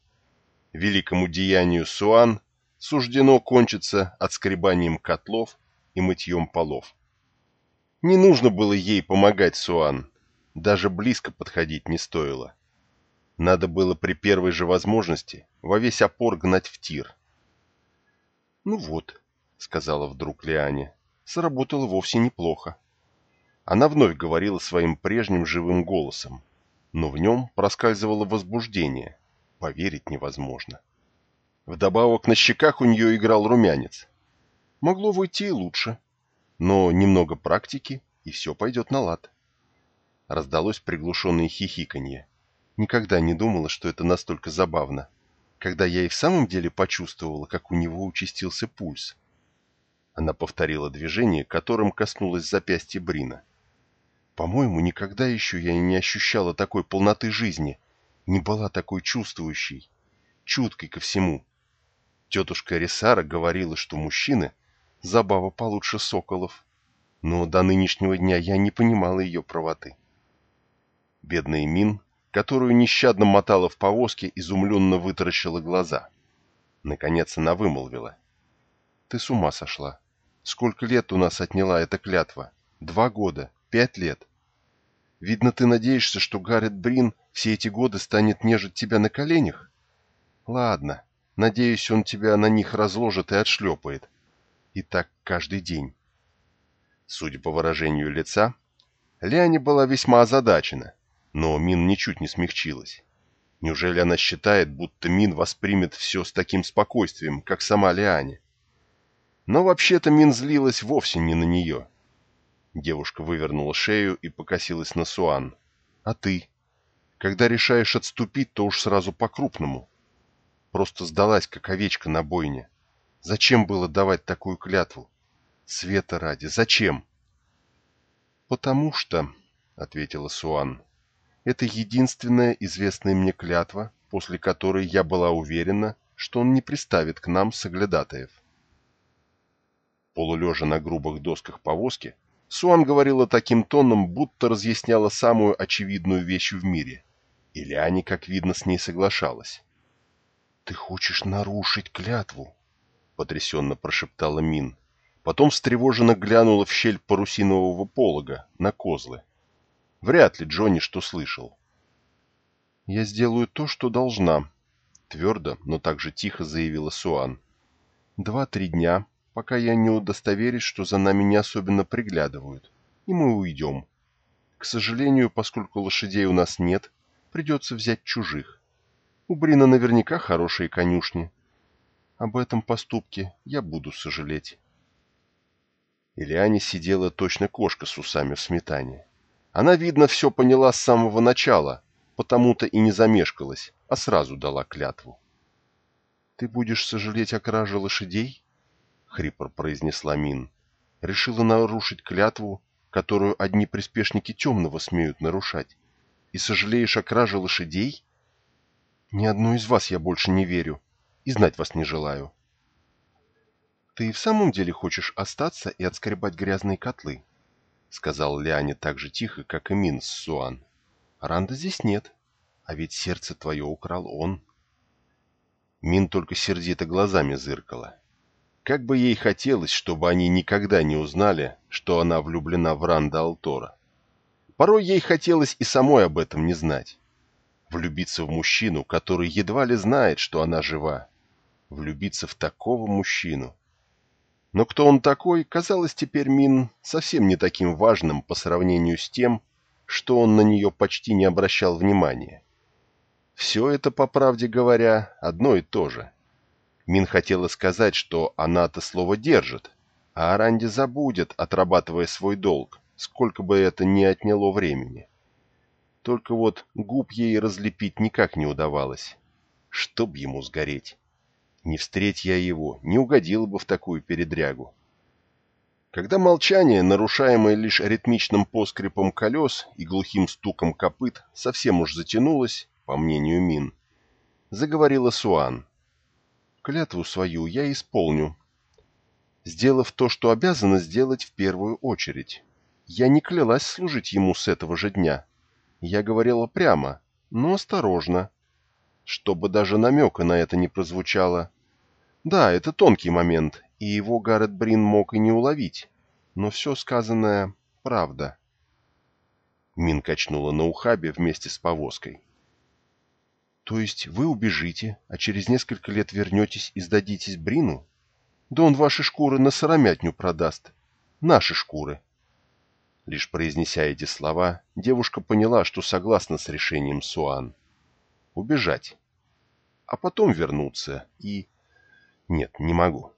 Великому деянию Суан суждено кончиться отскребанием котлов и мытьем полов. Не нужно было ей помогать Суан, даже близко подходить не стоило. Надо было при первой же возможности во весь опор гнать в тир. «Ну вот», — сказала вдруг Лиане, — «сработало вовсе неплохо». Она вновь говорила своим прежним живым голосом, но в нем проскальзывало возбуждение, поверить невозможно. Вдобавок на щеках у нее играл румянец. Могло выйти и лучше но немного практики, и все пойдет на лад. Раздалось приглушенное хихиканье. Никогда не думала, что это настолько забавно, когда я и в самом деле почувствовала, как у него участился пульс. Она повторила движение, которым коснулась запястья Брина. По-моему, никогда еще я не ощущала такой полноты жизни, не была такой чувствующей, чуткой ко всему. Тетушка Рисара говорила, что мужчины — забава получше соколов. Но до нынешнего дня я не понимала ее правоты. Бедная Мин, которую нещадно мотала в повозке, изумленно вытаращила глаза. Наконец она вымолвила. «Ты с ума сошла. Сколько лет у нас отняла эта клятва? Два года? Пять лет? Видно, ты надеешься, что Гаррет Брин все эти годы станет нежить тебя на коленях? Ладно, надеюсь, он тебя на них разложит и отшлепает, и так каждый день. Судя по выражению лица, Ляне была весьма озадачена, но Мин ничуть не смягчилась. Неужели она считает, будто Мин воспримет все с таким спокойствием, как сама Лиане? Но вообще-то Мин злилась вовсе не на нее. Девушка вывернула шею и покосилась на Суан. «А ты? Когда решаешь отступить, то уж сразу по-крупному. Просто сдалась, как овечка на бойне. Зачем было давать такую клятву? Света ради, зачем? Потому что, — ответила Суан, — это единственная известная мне клятва, после которой я была уверена, что он не приставит к нам соглядатаев. Полулежа на грубых досках повозки, Суан говорила таким тоном, будто разъясняла самую очевидную вещь в мире. Или Ани, как видно, с ней соглашалась. «Ты хочешь нарушить клятву?» потрясенно прошептала Мин. Потом встревоженно глянула в щель парусинового полога на козлы. Вряд ли Джонни что слышал. «Я сделаю то, что должна», — твердо, но также тихо заявила Суан. «Два-три дня, пока я не удостоверюсь, что за нами не особенно приглядывают, и мы уйдем. К сожалению, поскольку лошадей у нас нет, придется взять чужих. У Брина наверняка хорошие конюшни, об этом поступке я буду сожалеть. Ильяне сидела точно кошка с усами в сметане. Она, видно, все поняла с самого начала, потому-то и не замешкалась, а сразу дала клятву. — Ты будешь сожалеть о краже лошадей? — хрипро произнесла Мин. — Решила нарушить клятву, которую одни приспешники темного смеют нарушать. И сожалеешь о краже лошадей? Ни одной из вас я больше не верю. — и знать вас не желаю. «Ты в самом деле хочешь остаться и отскребать грязные котлы?» — сказал Лиане так же тихо, как и Мин с Суан. «Ранда здесь нет, а ведь сердце твое украл он». Мин только сердито глазами зыркала. Как бы ей хотелось, чтобы они никогда не узнали, что она влюблена в Ранда Алтора. Порой ей хотелось и самой об этом не знать. Влюбиться в мужчину, который едва ли знает, что она жива, Влюбиться в такого мужчину. Но кто он такой, казалось теперь Мин совсем не таким важным по сравнению с тем, что он на нее почти не обращал внимания. Все это, по правде говоря, одно и то же. Мин хотела сказать, что она-то слово держит, а Аранди забудет, отрабатывая свой долг, сколько бы это ни отняло времени. Только вот губ ей разлепить никак не удавалось. Чтоб ему сгореть. Не встреть я его, не угодил бы в такую передрягу. Когда молчание, нарушаемое лишь ритмичным поскрипом колес и глухим стуком копыт, совсем уж затянулось, по мнению Мин, заговорила Суан. «Клятву свою я исполню, сделав то, что обязана сделать в первую очередь. Я не клялась служить ему с этого же дня. Я говорила прямо, но осторожно, чтобы даже намека на это не прозвучало. Да, это тонкий момент, и его Гаррет Брин мог и не уловить, но все сказанное — правда. Мин качнула на ухабе вместе с повозкой. «То есть вы убежите, а через несколько лет вернетесь и сдадитесь Брину? Да он ваши шкуры на сыромятню продаст. Наши шкуры». Лишь произнеся эти слова, девушка поняла, что согласна с решением Суан убежать. А потом вернуться и... Нет, не могу.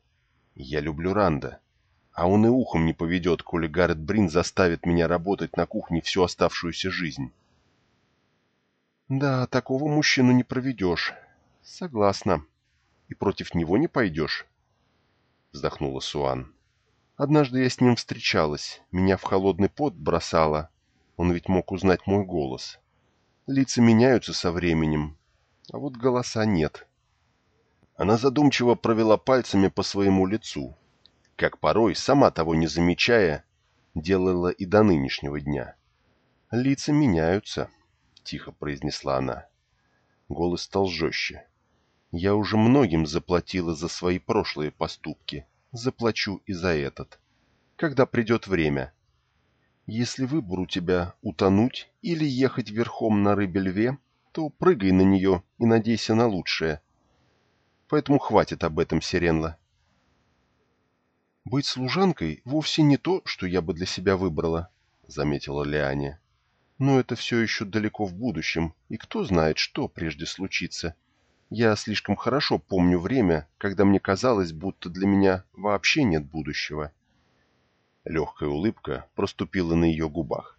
Я люблю Ранда. А он и ухом не поведет, коли Гаррет Брин заставит меня работать на кухне всю оставшуюся жизнь. Да, такого мужчину не проведешь. Согласна. И против него не пойдешь. Вздохнула Суан. Однажды я с ним встречалась. Меня в холодный пот бросало. Он ведь мог узнать мой голос. Лица меняются со временем, а вот голоса нет. Она задумчиво провела пальцами по своему лицу, как порой, сама того не замечая, делала и до нынешнего дня. «Лица меняются», — тихо произнесла она. Голос стал жестче. «Я уже многим заплатила за свои прошлые поступки. Заплачу и за этот. Когда придет время, если выбору тебя утонуть или ехать верхом на рыбе-льве, то прыгай на нее и надейся на лучшее. Поэтому хватит об этом, Сиренла. «Быть служанкой вовсе не то, что я бы для себя выбрала», — заметила Лиане. «Но это все еще далеко в будущем, и кто знает, что прежде случится. Я слишком хорошо помню время, когда мне казалось, будто для меня вообще нет будущего». Легкая улыбка проступила на ее губах.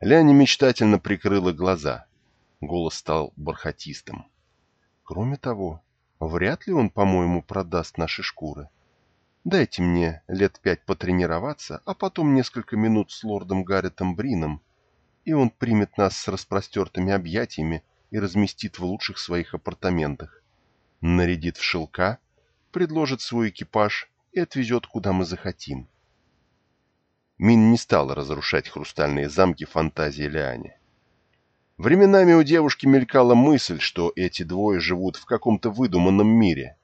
Ляня мечтательно прикрыла глаза. Голос стал бархатистым. Кроме того, вряд ли он, по-моему, продаст наши шкуры. Дайте мне лет пять потренироваться, а потом несколько минут с лордом Гарретом Брином, и он примет нас с распростертыми объятиями и разместит в лучших своих апартаментах. Нарядит в шелка, предложит свой экипаж и отвезет, куда мы захотим. Мин не стала разрушать хрустальные замки фантазии Лиане. Временами у девушки мелькала мысль, что эти двое живут в каком-то выдуманном мире.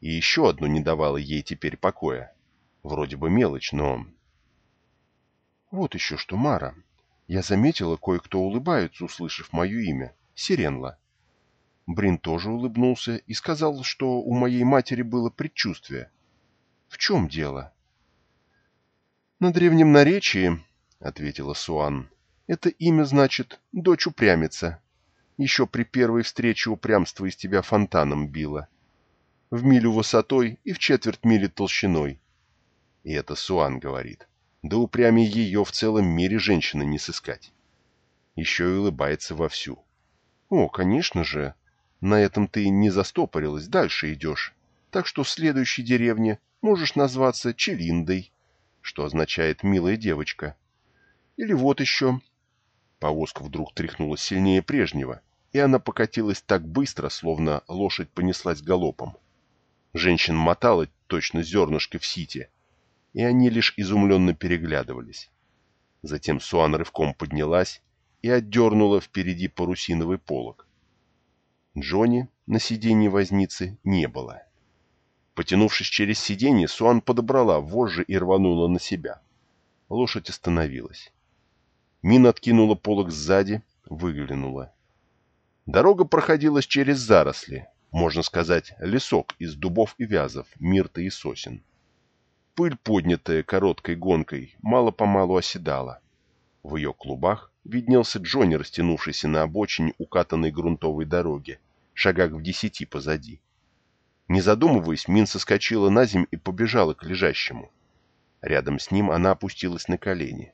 И еще одно не давало ей теперь покоя. Вроде бы мелочь, но... Вот еще что, Мара. Я заметила, кое-кто улыбается, услышав мое имя. Сиренла. Брин тоже улыбнулся и сказал, что у моей матери было предчувствие. В чем дело? «На древнем наречии, — ответила Суан, — это имя значит «дочь упрямица». Еще при первой встрече упрямство из тебя фонтаном било. В милю высотой и в четверть мили толщиной. И это Суан говорит. Да упрямее ее в целом мире женщины не сыскать. Еще и улыбается вовсю. О, конечно же, на этом ты не застопорилась, дальше идешь. Так что в следующей деревне можешь назваться Челиндой что означает «милая девочка». Или вот еще. Повозка вдруг тряхнула сильнее прежнего, и она покатилась так быстро, словно лошадь понеслась галопом. Женщин мотала точно зернышко в сите, и они лишь изумленно переглядывались. Затем Суан рывком поднялась и отдернула впереди парусиновый полог. Джонни на сиденье возницы не было. Потянувшись через сиденье, Суан подобрала вожжи и рванула на себя. Лошадь остановилась. Мин откинула полог сзади, выглянула. Дорога проходилась через заросли, можно сказать, лесок из дубов и вязов, мирта и сосен. Пыль, поднятая короткой гонкой, мало-помалу оседала. В ее клубах виднелся Джонни, растянувшийся на обочине укатанной грунтовой дороги, шагах в десяти позади. Не задумываясь, Мин соскочила на земь и побежала к лежащему. Рядом с ним она опустилась на колени.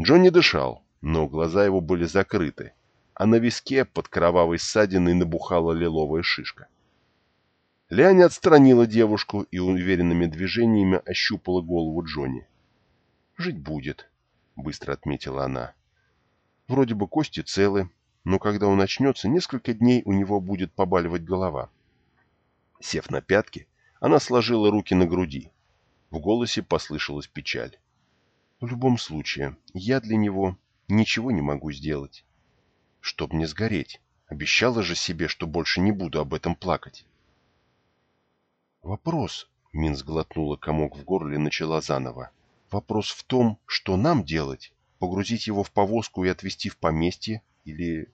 Джонни дышал, но глаза его были закрыты, а на виске под кровавой ссадиной набухала лиловая шишка. Ляня отстранила девушку и уверенными движениями ощупала голову Джонни. «Жить будет», — быстро отметила она. «Вроде бы кости целы, но когда он очнется, несколько дней у него будет побаливать голова». Сев на пятки, она сложила руки на груди. В голосе послышалась печаль. «В любом случае, я для него ничего не могу сделать. Чтоб не сгореть, обещала же себе, что больше не буду об этом плакать. Вопрос, Мин сглотнула комок в горле и начала заново. Вопрос в том, что нам делать? Погрузить его в повозку и отвезти в поместье или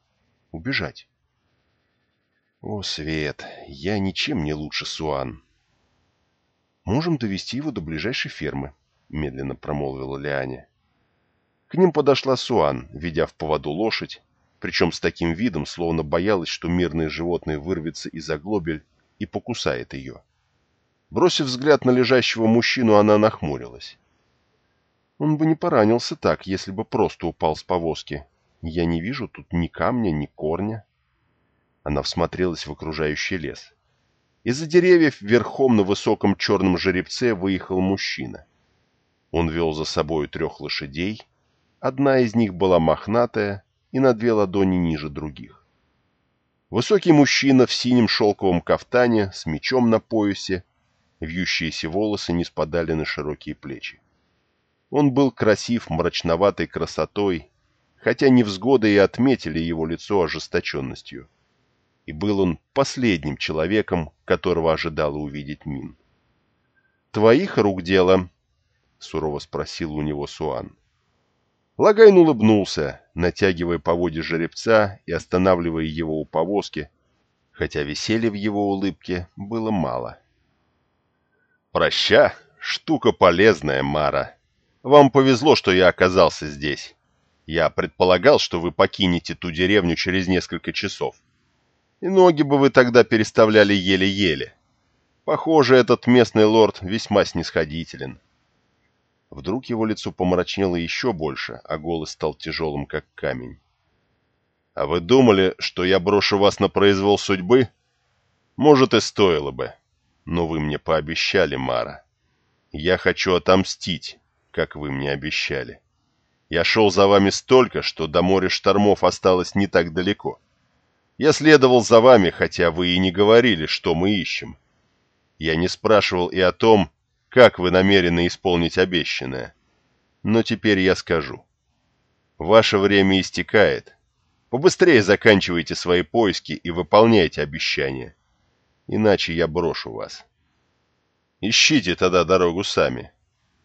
убежать? О, Свет, я ничем не лучше Суан. Можем довести его до ближайшей фермы, медленно промолвила Лиане. К ним подошла Суан, ведя в поводу лошадь, причем с таким видом, словно боялась, что мирное животное вырвется из оглобель и покусает ее. Бросив взгляд на лежащего мужчину, она нахмурилась. Он бы не поранился так, если бы просто упал с повозки. Я не вижу тут ни камня, ни корня. Она всмотрелась в окружающий лес. Из-за деревьев верхом на высоком черном жеребце выехал мужчина. Он вел за собой трех лошадей, Одна из них была мохнатая и на две ладони ниже других. Высокий мужчина в синем шелковом кафтане с мечом на поясе, вьющиеся волосы не спадали на широкие плечи. Он был красив мрачноватой красотой, хотя невзгоды и отметили его лицо ожесточенностью. И был он последним человеком, которого ожидала увидеть Мин. «Твоих рук дело?» — сурово спросил у него Суан. Логайн улыбнулся, натягивая поводья жеребца и останавливая его у повозки, хотя веселья в его улыбке было мало. «Проща — штука полезная, Мара. Вам повезло, что я оказался здесь. Я предполагал, что вы покинете ту деревню через несколько часов. И ноги бы вы тогда переставляли еле-еле. Похоже, этот местный лорд весьма снисходителен». Вдруг его лицо помрачнело еще больше, а голос стал тяжелым, как камень. «А вы думали, что я брошу вас на произвол судьбы? Может, и стоило бы. Но вы мне пообещали, Мара. Я хочу отомстить, как вы мне обещали. Я шел за вами столько, что до моря штормов осталось не так далеко. Я следовал за вами, хотя вы и не говорили, что мы ищем. Я не спрашивал и о том, как вы намерены исполнить обещанное. Но теперь я скажу. Ваше время истекает. Побыстрее заканчивайте свои поиски и выполняйте обещания. Иначе я брошу вас. Ищите тогда дорогу сами.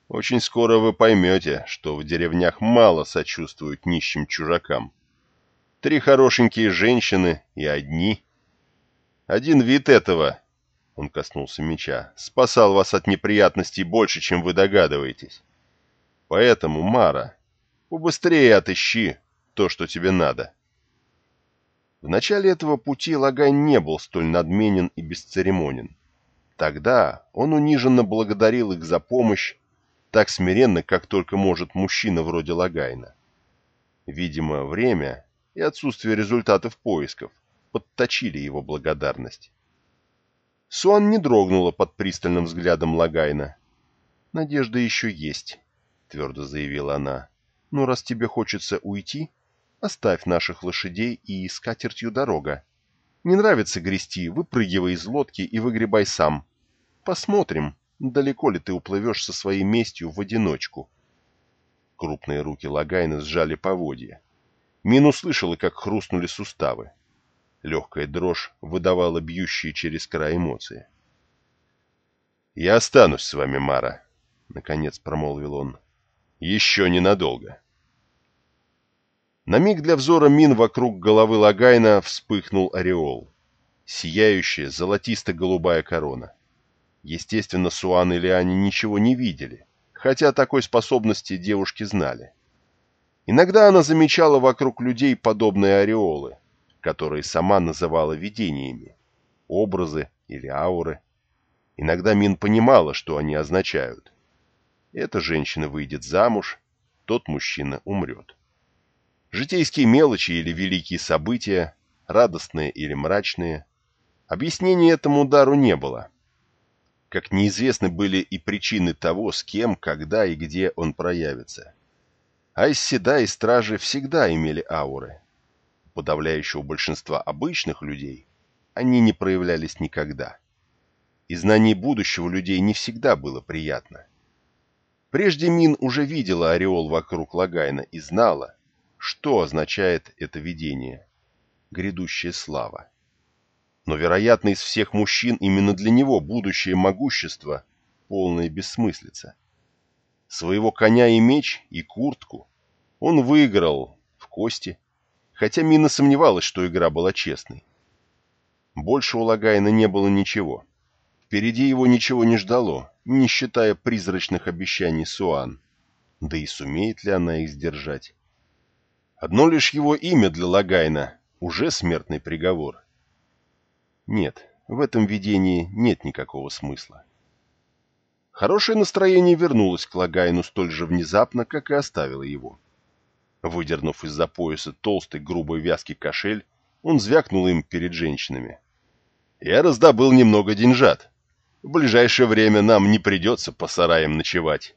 Очень скоро вы поймете, что в деревнях мало сочувствуют нищим чужакам. Три хорошенькие женщины и одни. Один вид этого он коснулся меча, спасал вас от неприятностей больше, чем вы догадываетесь. Поэтому, Мара, побыстрее отыщи то, что тебе надо. В начале этого пути Логайн не был столь надменен и бесцеремонен. Тогда он униженно благодарил их за помощь, так смиренно, как только может мужчина вроде Логайна. Видимо, время и отсутствие результатов поисков подточили его благодарность. Суан не дрогнула под пристальным взглядом Логайна. «Надежда еще есть», — твердо заявила она. «Но раз тебе хочется уйти, оставь наших лошадей и скатертью дорога. Не нравится грести, выпрыгивай из лодки и выгребай сам. Посмотрим, далеко ли ты уплывешь со своей местью в одиночку». Крупные руки Логайна сжали поводья. Мин услышала, как хрустнули суставы. Легкая дрожь выдавала бьющие через край эмоции. «Я останусь с вами, Мара», — наконец промолвил он. «Еще ненадолго». На миг для взора Мин вокруг головы Логайна вспыхнул ореол. сияющая золотисто-голубая корона. Естественно, Суан и Лиане ничего не видели, хотя такой способности девушки знали. Иногда она замечала вокруг людей подобные ореолы, которые сама называла видениями, образы или ауры. Иногда Мин понимала, что они означают. Эта женщина выйдет замуж, тот мужчина умрет. Житейские мелочи или великие события, радостные или мрачные, объяснения этому удару не было. Как неизвестны были и причины того, с кем, когда и где он проявится. Айз Седай и Стражи всегда имели ауры. У подавляющего большинства обычных людей они не проявлялись никогда. И знание будущего людей не всегда было приятно. Прежде Мин уже видела ореол вокруг Логайна и знала, что означает это видение – грядущая слава. Но, вероятно, из всех мужчин именно для него будущее могущество – полная бессмыслица. Своего коня и меч, и куртку он выиграл в кости, хотя Мин сомневалась, что игра была честной. Больше у Логайна не было ничего. Впереди его ничего не ждало, не считая призрачных обещаний Суан. Да и сумеет ли она их сдержать? Одно лишь его имя для Логайна — уже смертный приговор. Нет, в этом видении нет никакого смысла. Хорошее настроение вернулось к Логайну столь же внезапно, как и оставило его. Выдернув из-за пояса толстый грубый вязкий кошель, он звякнул им перед женщинами. «Я раздобыл немного деньжат. В ближайшее время нам не придется по сараям ночевать.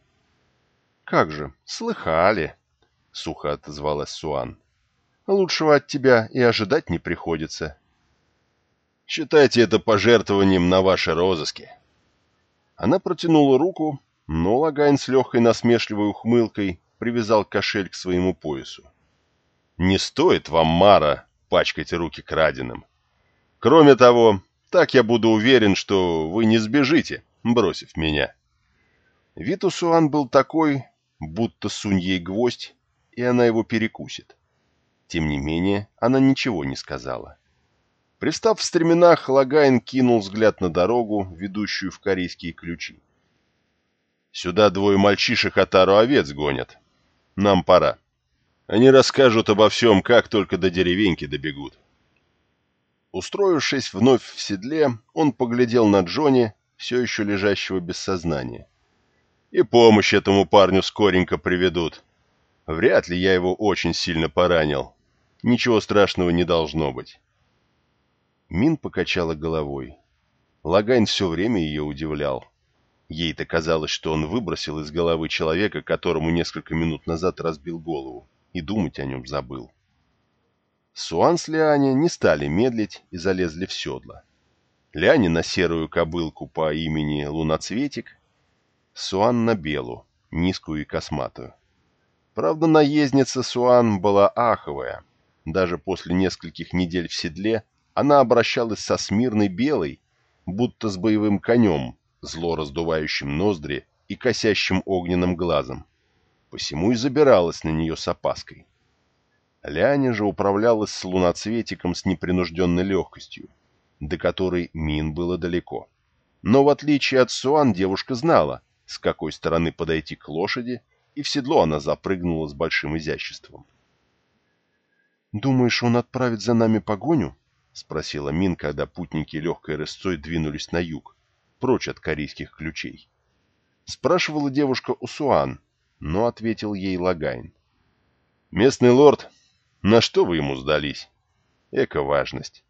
— Как же, слыхали, — сухо отозвалась Суан. — Лучшего от тебя и ожидать не приходится. — Считайте это пожертвованием на ваши розыски. Она протянула руку, но Логайн с легкой насмешливой ухмылкой привязал кошель к своему поясу. — Не стоит вам, Мара, пачкать руки краденым. Кроме того, так я буду уверен, что вы не сбежите, бросив меня. Вид у был такой, будто сунь ей гвоздь, и она его перекусит. Тем не менее, она ничего не сказала. Привстав в стременах, Логайн кинул взгляд на дорогу, ведущую в Корийские Ключи. «Сюда двое мальчишек отару овец гонят. Нам пора. Они расскажут обо всем, как только до деревеньки добегут». Устроившись вновь в седле, он поглядел на Джонни, все еще лежащего без сознания. «И помощь этому парню скоренько приведут. Вряд ли я его очень сильно поранил. Ничего страшного не должно быть». Мин покачала головой. Логайн все время ее удивлял. Ей-то казалось, что он выбросил из головы человека, которому несколько минут назад разбил голову, и думать о нем забыл. Суан с Лиане не стали медлить и залезли в седло. Ляне на серую кобылку по имени Луноцветик, Суан на белу, низкую и косматую. Правда, наездница Суан была аховая. Даже после нескольких недель в седле она обращалась со смирной белой, будто с боевым конем, зло раздувающим ноздри и косящим огненным глазом. Посему и забиралась на нее с опаской. Ляня же управлялась с луноцветиком с непринужденной легкостью, до которой Мин было далеко. Но в отличие от Суан девушка знала, с какой стороны подойти к лошади, и в седло она запрыгнула с большим изяществом. «Думаешь, он отправит за нами погоню?» — спросила Мин, когда путники легкой рысцой двинулись на юг, прочь от Корийских Ключей. Спрашивала девушка у Суан, но ответил ей Логайн. «Местный лорд на что вы ему сдались? Эка важность.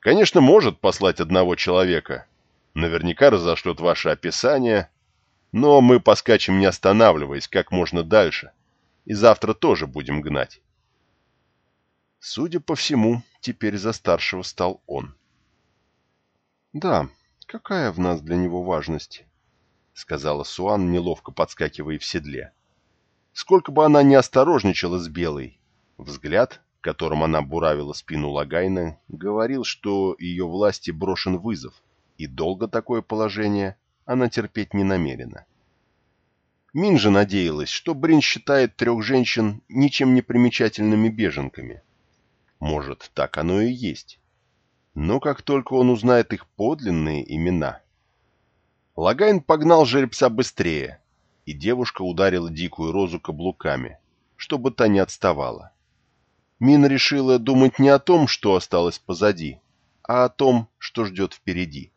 Конечно, может послать одного человека. Наверняка разошлет ваше описание. Но мы поскачем не останавливаясь как можно дальше. И завтра тоже будем гнать. Судя по всему, теперь за старшего стал он. «Да, какая в нас для него важность?» — сказала Суан, неловко подскакивая в седле. Сколько бы она ни осторожничала с Белой, Взгляд, которым она буравила спину Логайна, говорил, что ее власти брошен вызов, и долго такое положение она терпеть не намерена. Мин же надеялась, что Брин считает трех женщин ничем не примечательными беженками. Может, так оно и есть. Но как только он узнает их подлинные имена... Логайн погнал жеребца быстрее, и девушка ударила Дикую Розу каблуками, чтобы та не отставала. Мин решила думать не о том, что осталось позади, а о том, что ждет впереди.